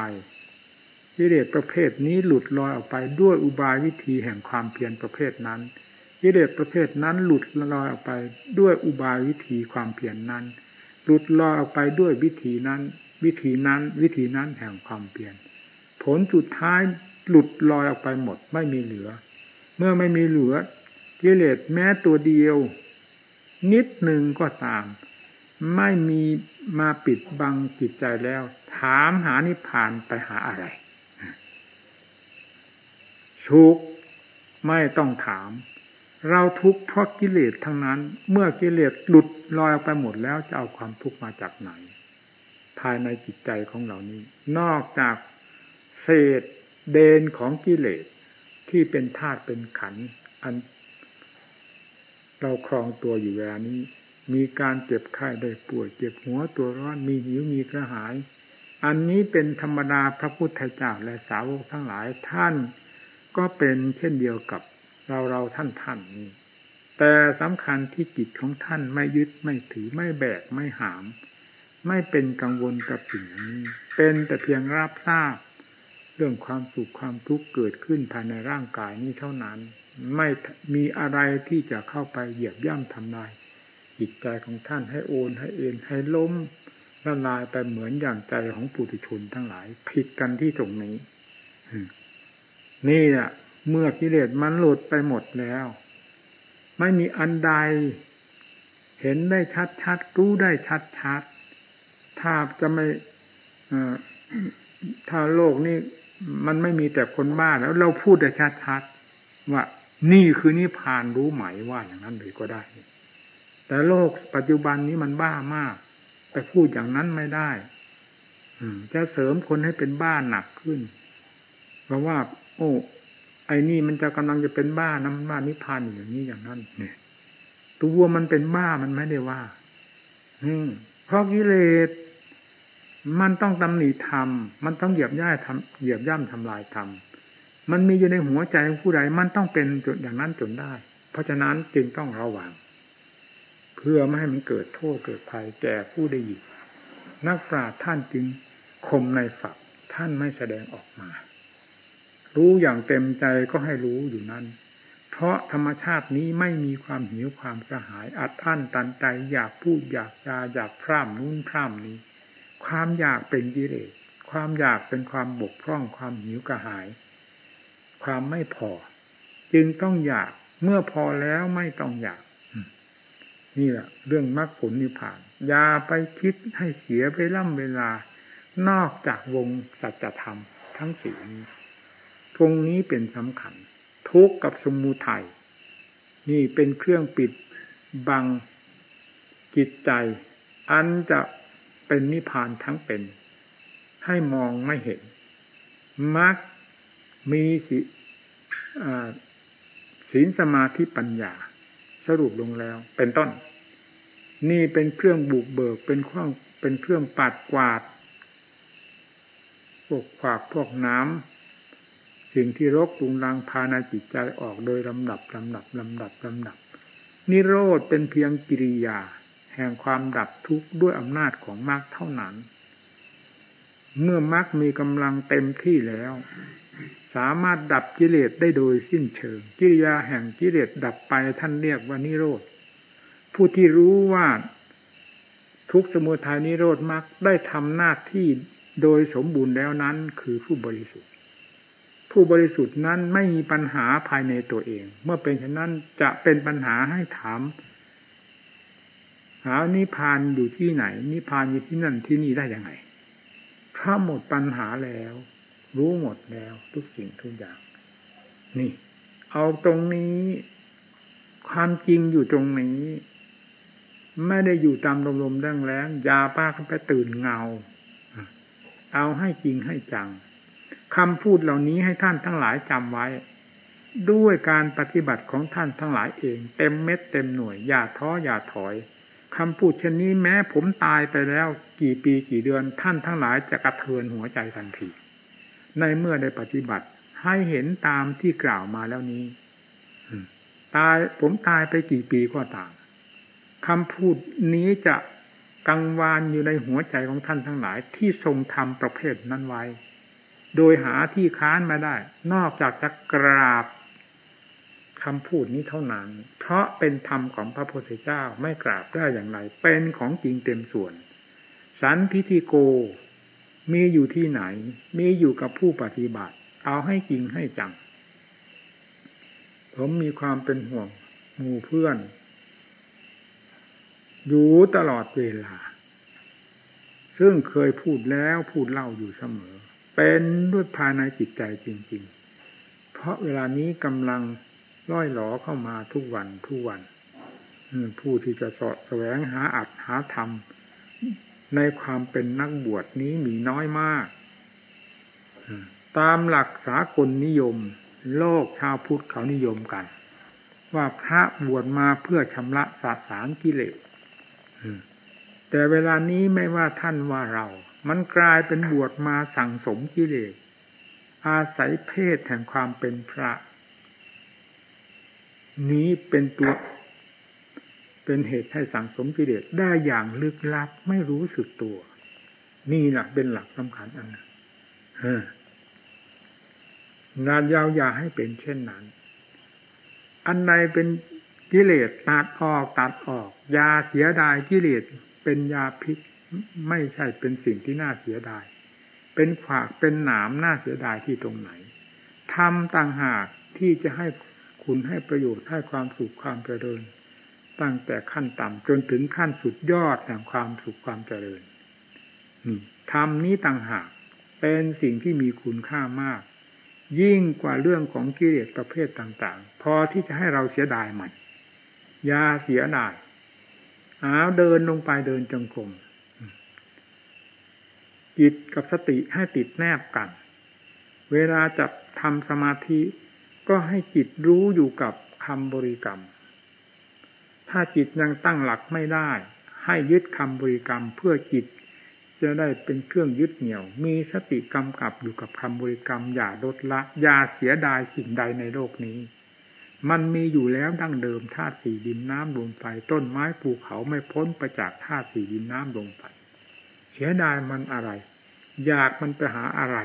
กิเลสประเภทนี้หลุดลอยออกไปด้วยอุบายวิธีแห่งความเพียรประเภทนั้นกิเลสประเภทนั้นหลุดลอยออกไปด้วยอุบายวิธีความเพียรนนั้น หลุดลอยออกไปด้วยวิธีนั้น วิธีนั้น วิธีนั้นแห่งความเปลี่ยน ผลสุดท้ายหลุดลอยออกไปหมดไม่มีเหลือ เมื่อไม่มีเหลือกิเลสแม้ตัวเดียว นิดหนึ่งก็ตาม ไม่มีมาปิดบังจิตใจแล้ว ถามหานิพพานไปหาอะไรชุกไม่ต้องถาม เราทุกข์เพราะกิเลสทั้งนั้น เมื่อกิเลสหลุดลอยออกไปหมดแล้วจะเอาความทุกข์มาจากไหน ภายในจิตใจของเหล่านี้ นอกจากเศษเดนของกิเลสที่เป็นธาตุเป็นขันอัน เราครองตัวอยู่เวลานี้ มีการเจ็บไข้ได้ป่วยเจ็บหัวตัวร้อนมีหิวมีกระหาย อันนี้เป็นธรรมดาพระพุทธเจ้าและสาวกทั้งหลายท่าน ก็เป็นเช่นเดียวกับเราเราท่านท่านนี้แต่สำคัญที่จิตของท่านไม่ยึดไม่ถือไม่แบกไม่หาม ไม่เป็นกังวลกับสิ่งนี้ เป็นแต่เพียงรับทราบ เรื่องความสุขความทุกข์เกิดขึ้นภายในร่างกายนี้เท่านั้น ไม่มีอะไรที่จะเข้าไปเหยียบย่ำทำลายจิตใจของท่านให้โอนให้เอ็นให้ล้มละลายไปเหมือนอย่างใจของปุถุชนทั้งหลาย ผิดกันที่ตรงนี้นี่น่ะ เมื่อกิเลสมันหลุดไปหมดแล้ว ไม่มีอันใด เห็นได้ชัดชัดรู้ได้ชัดชัด ถ้าจะไม่ถ้าโลกนี้มันไม่มีแต่คนบ้าแล้วเราพูดได้ชัดชัดว่านี่คือนิพพานรู้ไหมว่าอย่างนั้นเลยก็ได้ แต่โลกปัจจุบันนี้มันบ้ามาก ไปพูดอย่างนั้นไม่ได้จะเสริมคนให้เป็นบ้าหนักขึ้น เพราะว่า โอ้ ไอ้นี่มันจะกำลังจะเป็นบ้าน้ำบ้านิพพานอย่างนี้อย่างนั้น เนี่ย ตัวมันเป็นบ้ามันไม่ได้ว่าอืมเพราะกิเลส มันต้องตำหนิธรรม มันต้องเหยียบย่ายทำเหยียบย่ำทำลายธรรม มันมีอยู่ในหัวใจของผู้ใด มันต้องเป็นจุดอย่างนั้นจนได้ เพราะฉะนั้นจึงต้องระวัง เพื่อไม่ให้มันเกิดโทษเกิดภัยแก่ผู้ได้ยินนักปราชญ์ท่านจึงคมในฝักท่านไม่แสดงออกมา รู้อย่างเต็มใจก็ให้รู้อยู่นั้น เพราะธรรมชาตินี้ไม่มีความหิวความกระหายอัดอั้นตันใจอยากพูดอยากจาอยากพร่ำนู้นพร่ำนี้ ความอยากเป็นกิเลสความอยากเป็นความบกพร่องความหิวกระหาย ความไม่พอ จึงต้องอยากเมื่อพอแล้วไม่ต้องอยาก นี่แหละเรื่องมรรคผลนิพพานอย่าไปคิดให้เสียไปล่ำเวลา นอกจากวงสัจธรรม ทั้งสี่นี้ตรงนี้เป็นสำคัญ ทุกข์กับสมุทัยนี่เป็นเครื่องปิดบังจิตใจ อันจะ เป็นนิพพานทั้งเป็น ให้มองไม่เห็นมักมีสิศีลสมาธิปัญญา สรุปลงแล้ว เป็นต้น นี่เป็นเครื่องบุกเบิกเป็นเครื่องเป็นเครื่องปัดกวาดพวกขวากพวกน้ำสิ่งที่รกตุงรังพานาจิตใจออกโดยลำดับลำดับลำดับลำดับ นิโรธเป็นเพียงกิริยา แห่งความดับทุกข์ด้วยอำนาจของมรรคเท่านั้น เมื่อมรรคมีกำลังเต็มที่แล้ว สามารถดับกิเลสได้โดยสิ้นเชิง กิริยาแห่งกิเลสดับไปท่านเรียกว่านิโรธ ผู้ที่รู้ว่าทุกสมุทัยนิโรธมรรคได้ทำหน้าที่โดยสมบูรณ์แล้วนั้นคือผู้บริสุทธิ์ ผู้บริสุทธิ์นั้นไม่มีปัญหาภายในตัวเอง เมื่อเป็นเช่นนั้นจะเป็นปัญหาให้ถาม หานิพานอยู่ที่ไหน นิพานอยู่ที่นั่นที่นี่ได้ยังไงเพราะหมดปัญหาแล้ว รู้หมดแล้วทุกสิ่งทุกอย่าง นี่ เอาตรงนี้ ความจริงอยู่ตรงนี้ ไม่ได้อยู่ตามลมๆแรงแรงยาป้าขึ้นไปตื่นเงา เอาให้จริงให้จังคำพูดเหล่านี้ให้ท่านทั้งหลายจำไว้ ด้วยการปฏิบัติของท่านทั้งหลายเอง เต็มเม็ดเต็มหน่วย อย่าท้ออย่าถอย คำพูดเช่นนี้แม้ผมตายไปแล้วกี่ปีกี่เดือนท่านทั้งหลายจะกระเทือนหัวใจทันที ในเมื่อได้ปฏิบัติให้เห็นตามที่กล่าวมาแล้วนี้ตายผมตายไปกี่ปีก็ต่ามคำพูดนี้จะกังวานอยู่ในหัวใจของท่านทั้งหลายที่ทรงทำประเภทนั้นไว้ โดยหาที่ค้านมาได้ นอกจากจะกราบ คำพูดนี้เท่านั้น เพราะเป็นธรรมของพระพุทธเจ้าไม่กราบได้อย่างไร เป็นของจริงเต็มส่วน สันพิธีโก มีอยู่ที่ไหน มีอยู่กับผู้ปฏิบัติ เอาให้จริงให้จัง ผมมีความเป็นห่วงหมู่เพื่อน อยู่ตลอดเวลา ซึ่งเคยพูดแล้วพูดเล่าอยู่เสมอ เป็นด้วยภายในจิตใจจริง ๆ เพราะเวลานี้กำลัง ล่อยหลอเข้ามาทุกวันทุกวันผู้ที่จะสอดแสวงหาอัดหาธรรม ในความเป็นนักบวชนี้มีน้อยมาก ตามหลักสากลนิยม โลกชาวพุทธเขานิยมกัน ว่าพระบวชมาเพื่อชำระสาสางกิเลสแต่เวลานี้ไม่ว่าท่านว่าเรา มันกลายเป็นบวชมาสั่งสมกิเลสอาศัยเพศแห่งความเป็นพระ นี้เป็นตัวเป็นเหตุให้สังสมกิเลสได้อย่างลึกลับไม่รู้สึกตัว นี่แหละเป็นหลักสำคัญอันนั้นงานยาวอย่าให้เป็นเช่นนั้น อันใดเป็นกิเลสตัดออกตัดออก ยาเสียดายกิเลสเป็นยาพิษไม่ใช่เป็นสิ่งที่น่าเสียดาย เป็นขวากเป็นหนามน่าเสียดายที่ตรงไหนทำต่างหากที่จะให้ คุณให้ประโยชน์ให้ความสุขความเจริญ ตั้งแต่ขั้นต่ำจนถึงขั้นสุดยอดแห่งความสุขความเจริญธรรมนี้ต่างหากเป็นสิ่งที่มีคุณค่ามาก ยิ่งกว่าเรื่องของกิเลสประเภทต่างๆ พอที่จะให้เราเสียดายมันยาเสียดายอ้าวเดินลงไปเดินจงกรมจิตกับสติให้ติดแนบกัน เวลาจะทำสมาธิ ก็ให้จิตรู้อยู่กับคำบริกรรม ถ้าจิตยังตั้งหลักไม่ได้ ให้ยึดคำบริกรรมเพื่อจิต จะได้เป็นเครื่องยึดเหนี่ยว มีสติกำกับอยู่กับคำบริกรรม อย่าลดละ อย่าเสียดายสิ่งใดในโลกนี้ มันมีอยู่แล้วดั้งเดิมธาตุสี่ดินน้ำลมไฟต้นไม้ภูเขาไม่พ้นไปจากธาตุสี่ดินน้ำลมไฟเสียดายมันอะไร อยากมันไปหาอะไร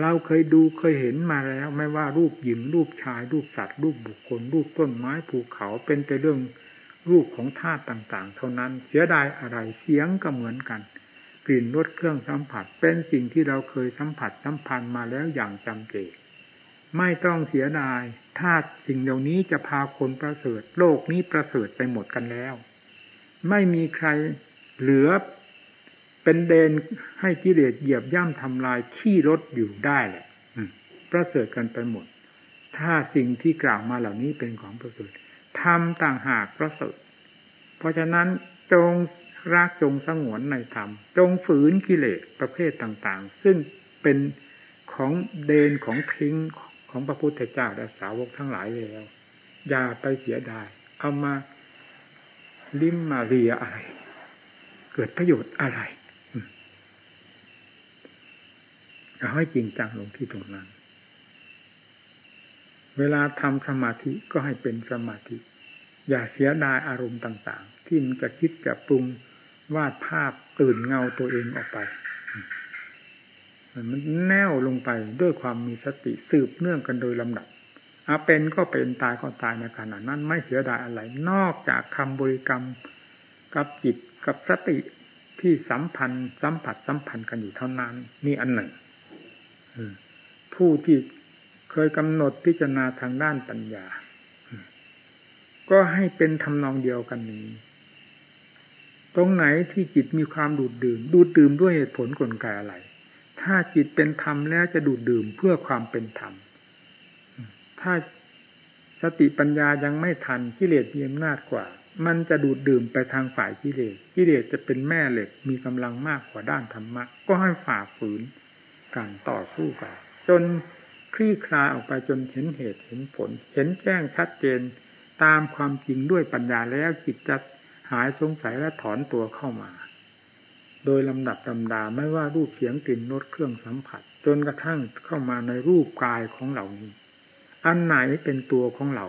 เราเคยดูเคยเห็นมาแล้ว ไม่ว่ารูปหญิงรูปชาย รูปสัตว์ รูปบุคคล รูปต้นไม้ภูเขาเป็นแต่เรื่องรูปของธาตุต่างๆ เท่านั้นเสียดายอะไรเสียงก็เหมือนกัน กลิ่นรสเครื่องสัมผัส เป็นสิ่งที่เราเคยสัมผัสสัมพันธ์มาแล้วอย่างจำเจ ไม่ต้องเสียดายถ้าสิ่งเหล่านี้จะพาคนประเสริฐ โลกนี้ประเสริฐไปหมดกันแล้ว ไม่มีใครเหลือ เป็นเดนให้กิเลสเหยียบย่ำทำลายขี้รถอยู่ได้แหละประเสริฐกันไปหมด ถ้าสิ่งที่กล่าวมาเหล่านี้เป็นของประเสริฐทำต่างหากประเสริฐ เพราะฉะนั้นจงรักจงสงวนในธรรม จงฝืนกิเลสประเภทต่างๆ ซึ่งเป็นของเดนของทิ้งของพระพุทธเจ้าและสาวกทั้งหลายแล้ว อย่าไปเสียดาย เอามาลิ้มมาเรียอะไร เกิดประโยชน์อะไร เอาให้จริงจังลงที่ตรงนั้น เวลาทำสมาธิก็ให้เป็นสมาธิ อย่าเสียดายอารมณ์ต่าง ๆ ที่มันจะคิดจะปรุงวาดภาพตื่นเงาตัวเองออกไปมันแน่วลงไปด้วยความมีสติสืบเนื่องกันโดยลำดับอาเป็นก็เป็นตายก็ตายในขณะนั้นไม่เสียดายอะไร นอกจากคำบริกรรมกับจิตกับสติที่สัมพันธ์ สัมผัสสัมพันธ์กันอยู่เท่านั้นนี่อันหนึ่ง ผู้ที่เคยกำหนดพิจารณาทางด้านปัญญา ก็ให้เป็นทำนองเดียวกันนี้ ตรงไหนที่จิตมีความดูดดื่ม ดูดดื่มด้วยเหตุผลกลไกอะไร ถ้าจิตเป็นธรรมแล้วจะดูดดื่มเพื่อความเป็นธรรม ถ้าสติปัญญายังไม่ทันกิเลสมีอำนาจกว่า มันจะดูดดื่มไปทางฝ่ายกิเลสกิเลสจะเป็นแม่เหล็กมีกำลังมากกว่าด้านธรรมะ ก็ให้ฝ่าฝืน การต่อสู้กันจนคลี่คลายออกไปจนเห็นเหตุเห็นผล เห็นแจ้งชัดเจนตามความจริงด้วยปัญญาแล้วจิตจะหายสงสัยและถอนตัวเข้ามา โดยลำดับลำดาไม่ว่ารูปเสียงกลิ่นรสเครื่องสัมผัส จนกระทั่งเข้ามาในรูปกายของเหล่านี้ อันไหนเป็นตัวของเรา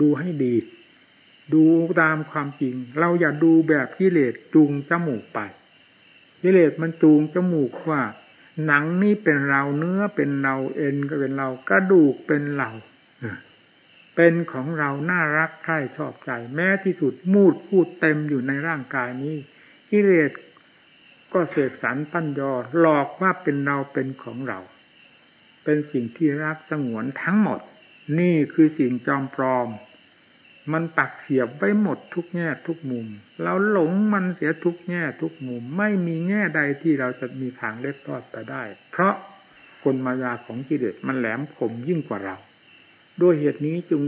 ดูให้ดี ดูตามความจริง เราอย่าดูแบบกิเลสจูงจมูกไปกิเลสมันจูงจมูกว่า หนังนี่เป็นเราเนื้อเป็นเราเอ็นก็เป็นเรากระดูกเป็นเราเป็นของเราน่ารักใคร่ชอบใจ แม้ที่สุดมูดพูดเต็มอยู่ในร่างกายนี้กิเลสก็เสกสรรปั้นยอหลอกว่าเป็นเราเป็นของเรา เป็นสิ่งที่รักสงวนทั้งหมด นี่คือสิ่งจอมปลอม มันปักเสียบไว้หมดทุกแง่ทุกมุม เราหลงมันเสียทุกแง่ทุกมุม ไม่มีแง่ใดที่เราจะมีทางเล็ดรอดไปได้ เพราะกลมายาของกิเลสมันแหลมคมยิ่งกว่าเรา ด้วยเหตุนี้จง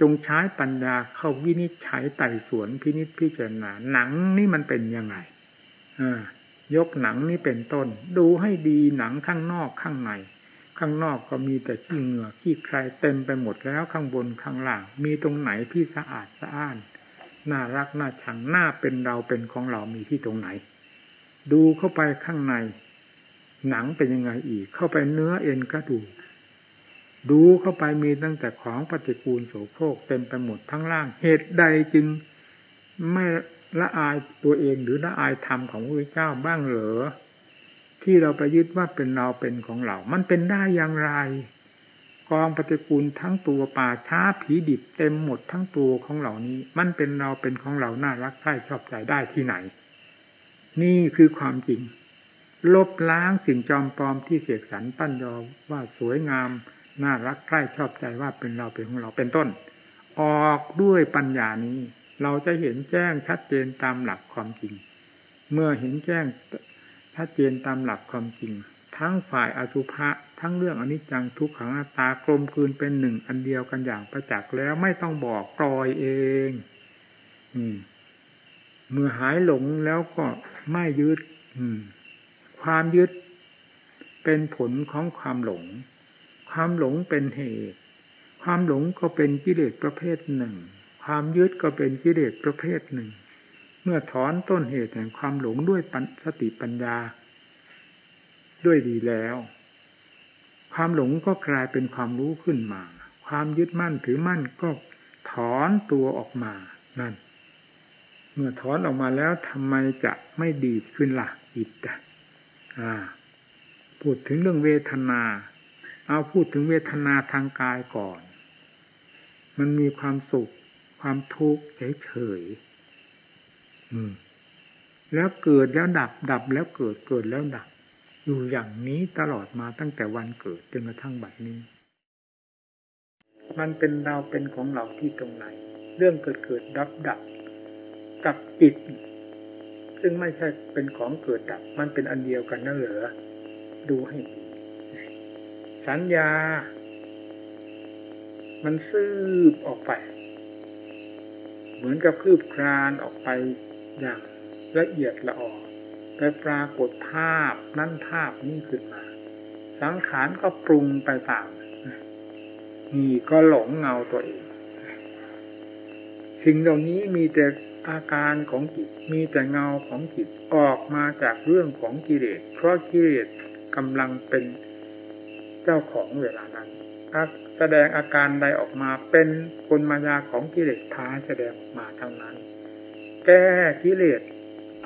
จงใช้ปัญญาเข้าวินิจฉัยไต่สวนพินิจพิจารณาหนังนี่มันเป็นยังไงยกหนังนี่เป็นต้น ดูให้ดีหนังข้างนอกข้างใน ข้างนอกก็มีแต่ขี้เหงื่อขี้ใครเต็มไปหมดแล้วข้างบนข้างล่าง มีตรงไหนที่สะอาดสะอ้าน น่ารักน่าชังน่าเป็นเราเป็นของเรามีที่ตรงไหน ดูเข้าไปข้างใน หนังเป็นยังไงอีก เข้าไปเนื้อเอ็นกระดูกดูเข้าไปมีตั้งแต่ของปฏิกูลโสโครกเต็มไปหมดทั้งล่าง เหตุใดจึงไม่ละอายตัวเองหรือละอายธรรมของพระเจ้าบ้างเหรอ ที่เราไปยึดว่าเป็นเราเป็นของเรา มันเป็นได้อย่างไร กองปฏิกูลทั้งตัวป่าช้าผีดิบเต็มหมดทั้งตัวของเหล่านี้ มันเป็นเราเป็นของเราน่ารักใคร่ชอบใจได้ที่ไหน นี่คือความจริง ลบล้างสิ่งจอมปลอมที่เสียกสรรปั้นยอว่าสวยงาม น่ารักใคร่ชอบใจว่าเป็นเราเป็นของเราเป็นต้น ออกด้วยปัญญานี้ เราจะเห็นแจ้งชัดเจนตามหลักความจริง เมื่อเห็นแจ้ง ชัดเจนตามหลักความจริง ทั้งฝ่ายอสุภะทั้งเรื่องอนิจจังทุกขังอัตตากลมคืนเป็นหนึ่งอันเดียวกันอย่างประจักษ์แล้วไม่ต้องบอกปล่อยเองอืมเมื่อหายหลงแล้วก็ไม่ยึดอืมความยึดเป็นผลของความหลง ความหลงเป็นเหตุ ความหลงก็เป็นกิเลสประเภทหนึ่ง ความยึดก็เป็นกิเลสประเภทหนึ่ง เมื่อถอนต้นเหตุแห่งความหลงด้วยสติปัญญา ด้วยดีแล้ว ความหลงก็กลายเป็นความรู้ขึ้นมา ความยึดมั่นถือมั่นก็ถอนตัวออกมานั่น เมื่อถอนออกมาแล้วทำไมจะไม่ดีขึ้นละ่ะอิดอ่าพูดถึงเรื่องเวทนา เอาพูดถึงเวทนาทางกายก่อน มันมีความสุข ความทุกข์เฉยๆ แล้วเกิดแล้วดับ ดับแล้วเกิดเกิดแล้วดับ อยู่อย่างนี้ตลอดมาตั้งแต่วันเกิดจนกระทั่งบัดนี้ มันเป็นเราเป็นของเราที่ตรงไหน เรื่องเกิดเกิดดับดับ กับจิต ซึ่งไม่ใช่เป็นของเกิดดับ มันเป็นอันเดียวกันนั่นเหรอดูให้ดีสัญญา มันซืบออกไป เหมือนกับคืบคลานออกไป อย่างละเอียดละออไปปรากฏภาพนั่นภาพนี้ขึ้นมา สังขารก็ปรุงไปตามนี่ก็หลงเงาตัวเองสิ่งเหล่านี้มีแต่อาการของจิตมีแต่เงาของจิตออกมาจากเรื่องของกิเลสเพราะกิเลสกำลังเป็นเจ้าของเวลานั้นแสดงอาการใดออกมาเป็นกลมายาของกิเลสพาแสดงมาทั้งนั้น แก้กิเลส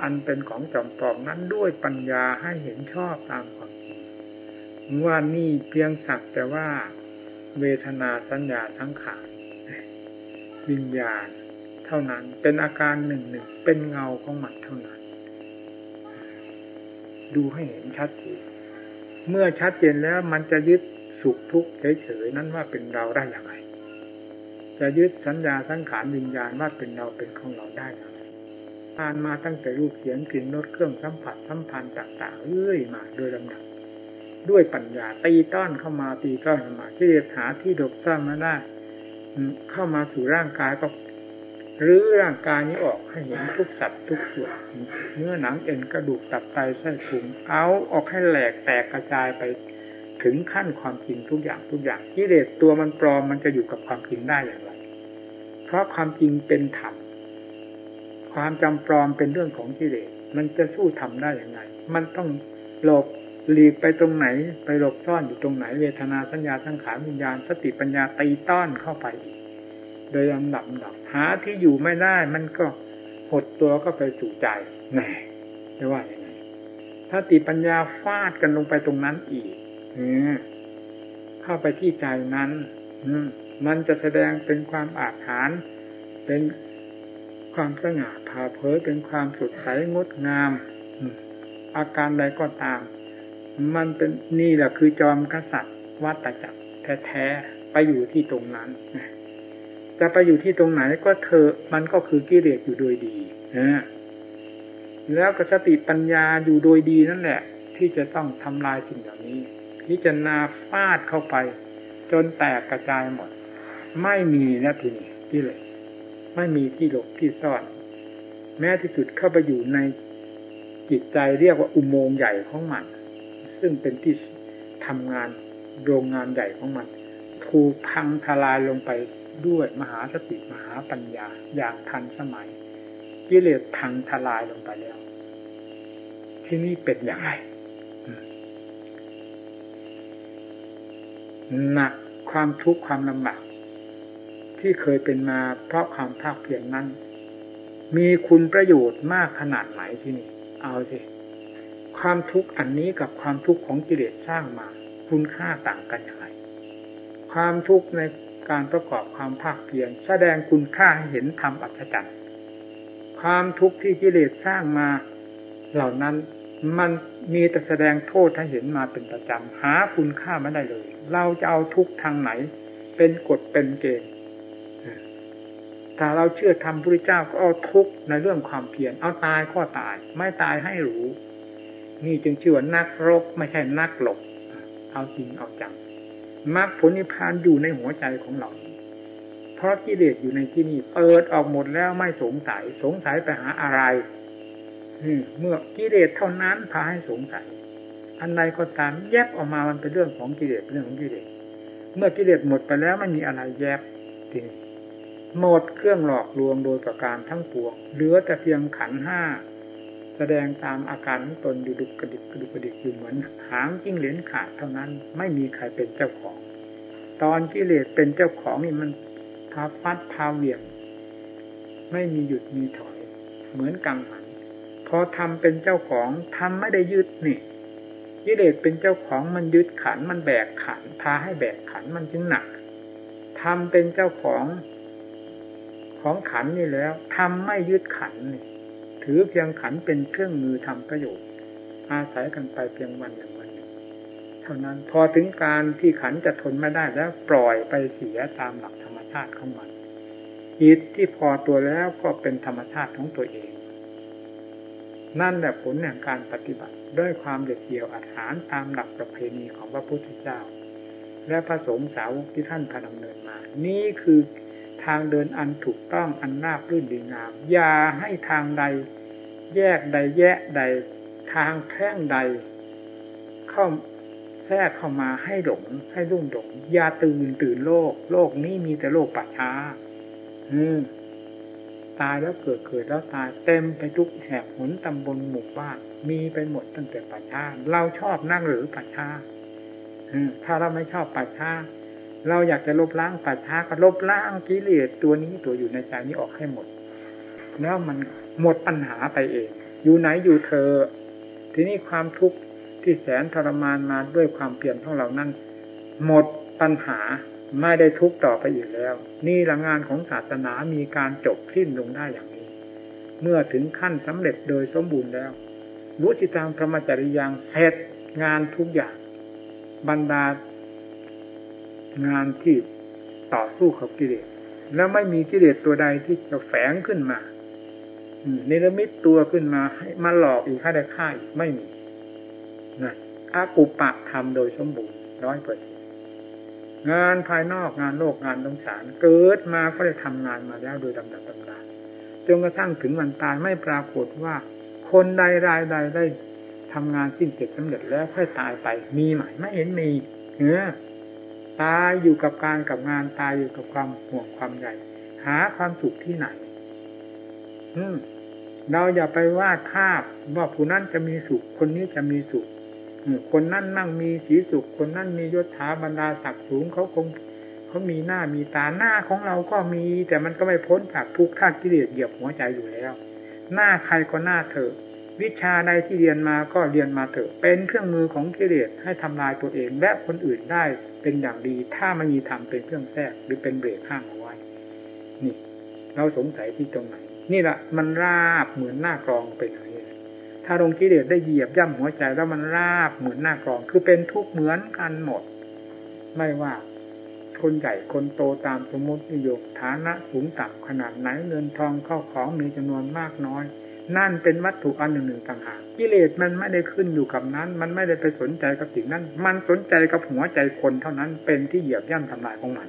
อันเป็นของจอมปลอมนั้นด้วยปัญญาให้เห็นชอบตามความจริงว่านี่เพียงสักแต่ว่า เวทนาสัญญาทั้งขานวิญญาณ เท่านั้นเป็นอาการหนึ่งหนึ่งเป็นเงาของมันเท่านั้น ดูให้เห็นชัดเจนเมื่อชัดเจนแล้วมันจะยึดสุขทุกข์เฉยๆนั้นว่าเป็นเราได้อย่างไรจะยึดสัญญาสังขารวิญญาณว่าเป็นเราเป็นของเราได้ ผ่านมาตั้งแต่รูปเสียงกลิ่นรสเครื่องสัมผัสสัมพันธ์ต่างๆเรื่อยมาโดยลำดับด้วยปัญญาตีต้อนเข้ามาตีต้อนเข้ามาที่หาที่ดบสร้างมาได้เข้ามาสู่ร่างกายก็หรือร่างกายนี้ออกให้เห็นทุกสัตว์ทุกส่วนเนื้อหนังเอ็นกระดูกตับไตไส้พุงเอาออกให้แหลกแตกกระจายไปถึงขั้นความจริงทุกอย่างทุกอย่างกิเลสตัวมันปลอมมันจะอยู่กับความจริงได้อย่างไร เพราะความจริงเป็นธรรม ความจำปลอมเป็นเรื่องของกิเลสมันจะสู้ทำได้อย่างไรมันต้องหลบหลีกไปตรงไหน ไปหลบซ่อนอยู่ตรงไหน เวทนาสัญญาทั้งขาวิญญาณ สติปัญญาตีต้อนเข้าไป โดยลำดับดับหาที่อยู่ไม่ได้ มันก็หดตัวก็ไปสู่ใจแน่ไม่ว่าอย่างไงถ้าติปัญญาฟาดกันลงไปตรงนั้นอีกเข้าไปที่ใจนั้นมันจะแสดงเป็นความอาถรรพ์เป็น ความสง่าผ่าเผยเป็นความสดใสงดงาม อาการใดก็ตาม มันเป็นนี่แหละคือจอมกษัตริย์วัตจักรแท้ๆไปอยู่ที่ตรงนั้นจะไปอยู่ที่ตรงไหนก็เธอ มันก็คือกิเลสอยู่โดยดีนะแล้วก็สติปัญญาอยู่โดยดีนั่นแหละ ที่จะต้องทำลายสิ่งเหล่านี้พิจารณาฟาดเข้าไป จนแตกกระจายหมด ไม่มีนะทีนี้กิเลส ไม่มีที่หลบที่ซ่อน แม้ที่สุดเข้าไปอยู่ในจิตใจเรียกว่าอุโมงค์ใหญ่ของมัน ซึ่งเป็นที่ทำงานโรงงานใหญ่ของมันถูกพังทลายลงไปด้วยมหาสติมหาปัญญาอย่างทันสมัยกิเลสพังทลายลงไปแล้ว ที่นี่เป็นอย่างไรหนักความทุกข์ความลำบาก ที่เคยเป็นมาเพราะความภาคเพียรนั้น มีคุณประโยชน์มากขนาดไหนที่นี่ เอาสิความทุกข์อันนี้กับความทุกข์ของกิเลสสร้างมา คุณค่าต่างกันอย่างไรความทุกข์ในการประกอบความภาคเพียรแสดงคุณค่าให้เห็นธรรมอัศจรรย์ความทุกข์ที่กิเลสสร้างมา เหล่านั้นมันมีแต่แสดงโทษให้เห็นมาเป็นประจำหาคุณค่าไม่ได้เลย เราจะเอาทุกทางไหน เป็นกฎเป็นเกณฑ์ ถ้าเราเชื่อธรรมพระเจ้าก็เอาทุกข์ในเรื่องความเพียรเอาตายก็ตาย ไม่ตายให้รู้ นี่จึงชื่อว่านักรบไม่ใช่นักหลบ เอาจริงเอาจังมรรคผลนิพพานอยู่ในหัวใจของเรา เพราะกิเลสอยู่ในที่นี่เปิดออกหมดแล้วไม่สงสัย สงสัยไปหาอะไรเมื่อกิเลสเท่านั้นพาให้สงสัย อันใดก็ตามแยกออกมามันเป็นเรื่องของกิเลสเรื่องของกิเลส เมื่อกิเลสหมดไปแล้วไม่มีอะไรแยกจริง หมดเครื่องหลอกลวงโดยประการทั้งปวงเหลือแต่เพียงขันห้าแสดงตามอาการของตนอยู่ดุกระดิกกระดุกกระดิกอยู่เหมือนหางจิ้งเหลนขาดเท่านั้นไม่มีใครเป็นเจ้าของ ตอนกิเลสเป็นเจ้าของนี่มันพาฟัดพาเหวี่ยง ไม่มีหยุดมีถอย เหมือนกังหันพอทำเป็นเจ้าของทำไม่ได้ยึดนี่กิเลสเป็นเจ้าของมันยึดขันมันแบกขันพาให้แบกขันมันจึงหนักทำเป็นเจ้าของ ของขันนี่แล้วทำไม่ยึดขันนี่ถือเพียงขันเป็นเครื่องมือทำประโยชน์ อาศัยกันไปเพียงวันหนึ่งวันหนึ่งเท่านั้นพอถึงการที่ขันจะทนไม่ได้แล้วปล่อยไปเสียตามหลักธรรมชาติของมันจิตที่พอตัวแล้วก็เป็นธรรมชาติของตัวเอง นั่นแหละผลแห่งการปฏิบัติด้วยความเด็ดเดี่ยวอัดหารตามหลักประเพณีของพระพุทธเจ้า และพระสงฆ์สาวกที่ท่านพาดำเนินมา นี่คือ ทางเดินอันถูกต้องอันนาบรื่นดีงามอย่าให้ทางใด แยกใดแยะใด ทางแท่งใด เข้าแทรกเข้ามาให้หลงให้รุ่งหลงอย่าตื่นตื่นโลก โลกนี้มีแต่โลกปัจฉาอืมตายแล้วเกิดเกิดแล้วตายเต็มไปทุกแห่งหนตำบลหมู่บ้านมีไปหมดตั้งแต่ปัจฉาเราชอบนั่งหรือปัจฉาถ้าเราไม่ชอบปัจฉา เราอยากจะลบล้างปัจฉาก็ลบล้างกิเลสตัวนี้ตัวอยู่ในใจนี้ออกให้หมด แล้วมันหมดปัญหาไปเอง อยู่ไหนอยู่เธอ ทีนี้ความทุกข์ที่แสนทรมานมาด้วยความเปลี่ยนของเรานั้น หมดปัญหาไม่ได้ทุกข์ต่อไปอีกแล้ว นี่ละงานของศาสนามีการจบสิ้นลงได้อย่างนี้ เมื่อถึงขั้นสำเร็จโดยสมบูรณ์แล้ววุติตามพระมจริยังเสร็จงานทุกอย่างบรรดา งานที่ต่อสู้กับกิเลสแล้วไม่มีกิเลสตัวใดที่จะแฝงขึ้นมาเนรมิตตัวขึ้นมาให้มาหลอกอีกให้ได้ค่ายไม่มีนะอากุปะทำโดยสมบูรณ์ร้อยเปอร์เซ็นงานภายนอกงานโลกงานสงสารเกิดมาก็ได้ทำงานมาแล้วโดยลำดับตำดาจนกระทั่งถึงวันตายไม่ปรากฏว่า คนใดรายใดได้ทำงานสิ้นเสร็จสำเร็จแล้วค่อยตายไปมีไหมไม่เห็นมีเนื้อ ตายอยู่กับการกับงานตายอยู่กับความห่วงความใหญ่ หาความสุขที่ไหนอืมเราอย่าไปวาดภาพว่าผู้นั้นจะมีสุข คนนี้จะมีสุขคนนั้นนั่งมีสีสุข คนนั้นมียศถาบรรดาศักดิ์สูงเขาคงเขามีหน้ามีตาหน้าของเราก็มี แต่มันก็ไม่พ้นจากทุกข์ท่ากิเลสเหยียบหัวใจอยู่แล้ว หน้าใครก็หน้าเถอ วิชาใดที่เรียนมาก็เรียนมาเถอะเป็นเครื่องมือของกิเลสให้ทำลายตัวเองและคนอื่นได้เป็นอย่างดี ถ้ามันมีธรรมเป็นเครื่องแทรกหรือเป็นเบรคข้างเอาไว้นี่ เราสงสัยที่ตรงไหนนี่แหละมันราบเหมือนหน้ากรองไปไหนถ้าลงกิเลสได้เหยียบย่ำหัวใจแล้วมันราบเหมือนหน้ากรอง คือเป็นทุกข์เหมือนกันหมด ไม่ว่าคนใหญ่คนโตตามสมมตินิยมฐานะสูงต่ำขนาดไหนเงินทองเข้าของมีจำนวนมากน้อย นั่นเป็นวัตถุอันหนึ่งหนึ่งต่างหากกิเลสมันไม่ได้ขึ้นอยู่กับนั้น มันไม่ได้ไปสนใจกับสิ่งนั้น มันสนใจกับหัวใจคนเท่านั้นเป็นที่เหยียบย่ำทำลายของมัน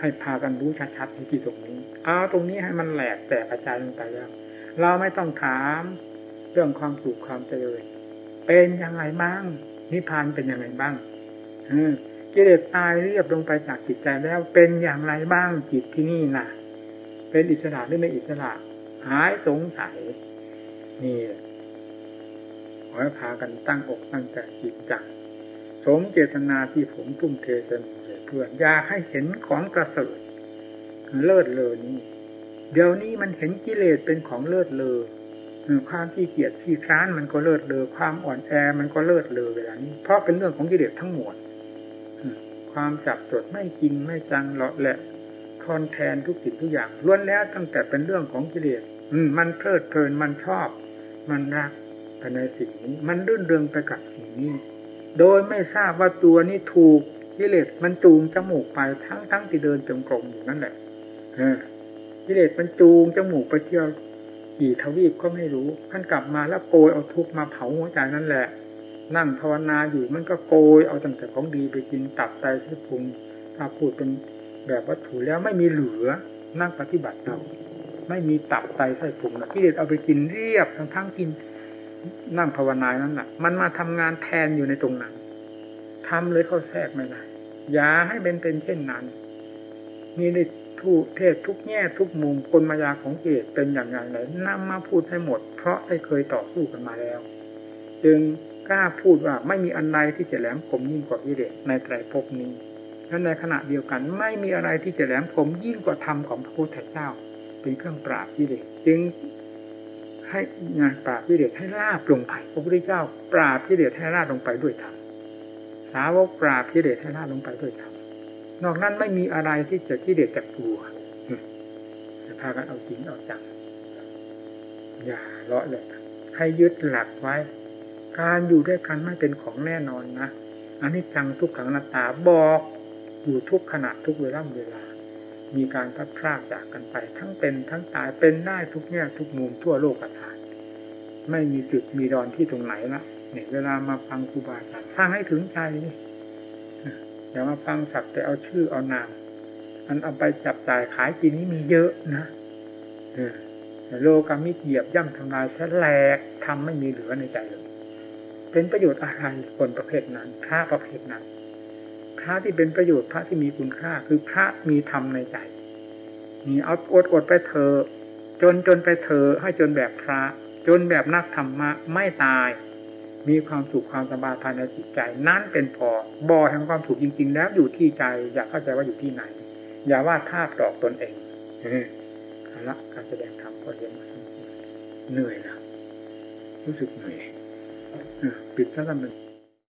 ให้พากันรู้ชัดๆที่ตรงนี้ เอาตรงนี้ให้มันแหลกแตกกระจายลงไปแล้วเราไม่ต้องถามเรื่องความสุขความเจริญเป็นยังไงบ้างนิพพานเป็นยังไงบ้างกิเลสตายเรียบลงไปจากจิตใจแล้วเป็นอย่างไรบ้างจิตที่นี่น่ะ เป็นอิสระหรือไม่อิสระ หายสงสัย นี่ขอให้พากันตั้งอกตั้งใจจริงจังสมเจตนาที่ผมทุ่มเทเสนเพื่ออยากให้เห็นของกระเสริฐเลิศเลอนี้ เดี๋ยวนี้มันเห็นกิเลสเป็นของเลิศเลอความที่เกียดที่ค้านมันก็เลิศเลอความอ่อนแอมันก็เลิศเลอเวลานี้เพราะเป็นเรื่องของกิเลสทั้งหมดความจับจดไม่จริงไม่จังเลาะแหละ ทอนแทนทุกสิ่งทุกอย่างล้วนแล้วตั้งแต่เป็นเรื่องของกิเลสอืมันเพลิดเพลินมันชอบ มันรักไปในสิ่งนี้ มันรื่นเริงไปกับสิ่งนี้ โดยไม่ทราบว่าตัวนี้ถูกกิเลสมันจูงจมูกไปทั้งทั้งที่เดินจงกรมอยู่นั่นแหละกิเลสมันจูงจมูกไปเที่ยวกี่ทวีปก็ไม่รู้ท่านกลับมาแล้วโกยเอาทุกมาเผาหัวใจนั่นแหละ นั่งภาวนาอยู่มันก็โกยเอาตั้งแต่ของดีไปกินตับไตที่พุงถ้าพูดเป็น แบบวัตถุแล้วไม่มีเหลือนั่งปฏิบัติเราไม่มีตับไตไส้พุงนะกิเลสเอาไปกินเรียบทั้งทั้งกินนั่งภาวนานั้นแหละมันมาทำงานแทนอยู่ในตรงนั้นทำเลยเข้าแทรกไม่ได้อย่าให้เป็นเป็นเช่นนั้นมีในทุเทศทุกแง่ทุกมุมคนมายาของเกศเป็นอย่างไรไหนนำมาพูดให้หมด เพราะได้เคยต่อสู้กันมาแล้ว จึงกล้าพูดว่าไม่มีอันใดที่จะแหลมคมยิ่งกว่ากิเลสในไตรภพนี้ และในขณะเดียวกันไม่มีอะไรที่จะแหลมคมยิ่งกว่าธรรมของพระพุทธเจ้า เป็นเครื่องปราบกิเลสจึงให้งานปราบกิเลสให้ลาบลงไปพระพุทธเจ้า ปราบกิเลสให้ลาบลงไปด้วยธรรมสาวกปราบกิเลสให้ลาบลงไปด้วยธรรมนอกนั้นไม่มีอะไรที่จะกิเลสจะกลัวจะพากันเอาจริงเอาจังอย่าเลาะเลยให้ยึดหลักไว้ การอยู่ด้วยกันไม่เป็นของแน่นอนนะอันนี้จังทุกขังนาตาบอก อยู่ทุกขณะทุกเวลาเวลา มีการพัดพลากจากกันไป ทั้งเป็นทั้งตายเป็นได้ทุกแง่ทุกมุมทั่วโลกกระถานไม่มีจุดมีดอนที่ตรงไหนละเนี่ยเวลามาฟังครูบาอาจารย์ฟังให้ถึงใจนี่อย่ามาฟังสักแต่เอาชื่อเอานามอันเอาไปจับจ่ายขายกินนี้มีเยอะนะโลกามิเหยียบย่ำทำลายแสลกทำไม่มีเหลือในใจเลยเป็นประโยชน์อะไรคนประเภทนั้นพระประเภทนั้น พระที่เป็นประโยชน์พระที่มีคุณค่า คือพระมีธรรมในใจมีเอาอดอดไปเธอจนจนไปเธอให้จนแบบพระ จนแบบนักธรรมะไม่ตาย มีความสุขความสบายภายในจิตใจ นั่นเป็นพอบ่อแห่งความสุขจริง ๆ แล้วอยู่ที่ใจ อยากเข้าใจว่าอยู่ที่ไหน อย่าว่าท่าปลอกตนเองเอาละการแสดงธรรมพอเรียนมาเหนื่อยแล้วรู้สึกเหนื่อยปิดซะกันเลย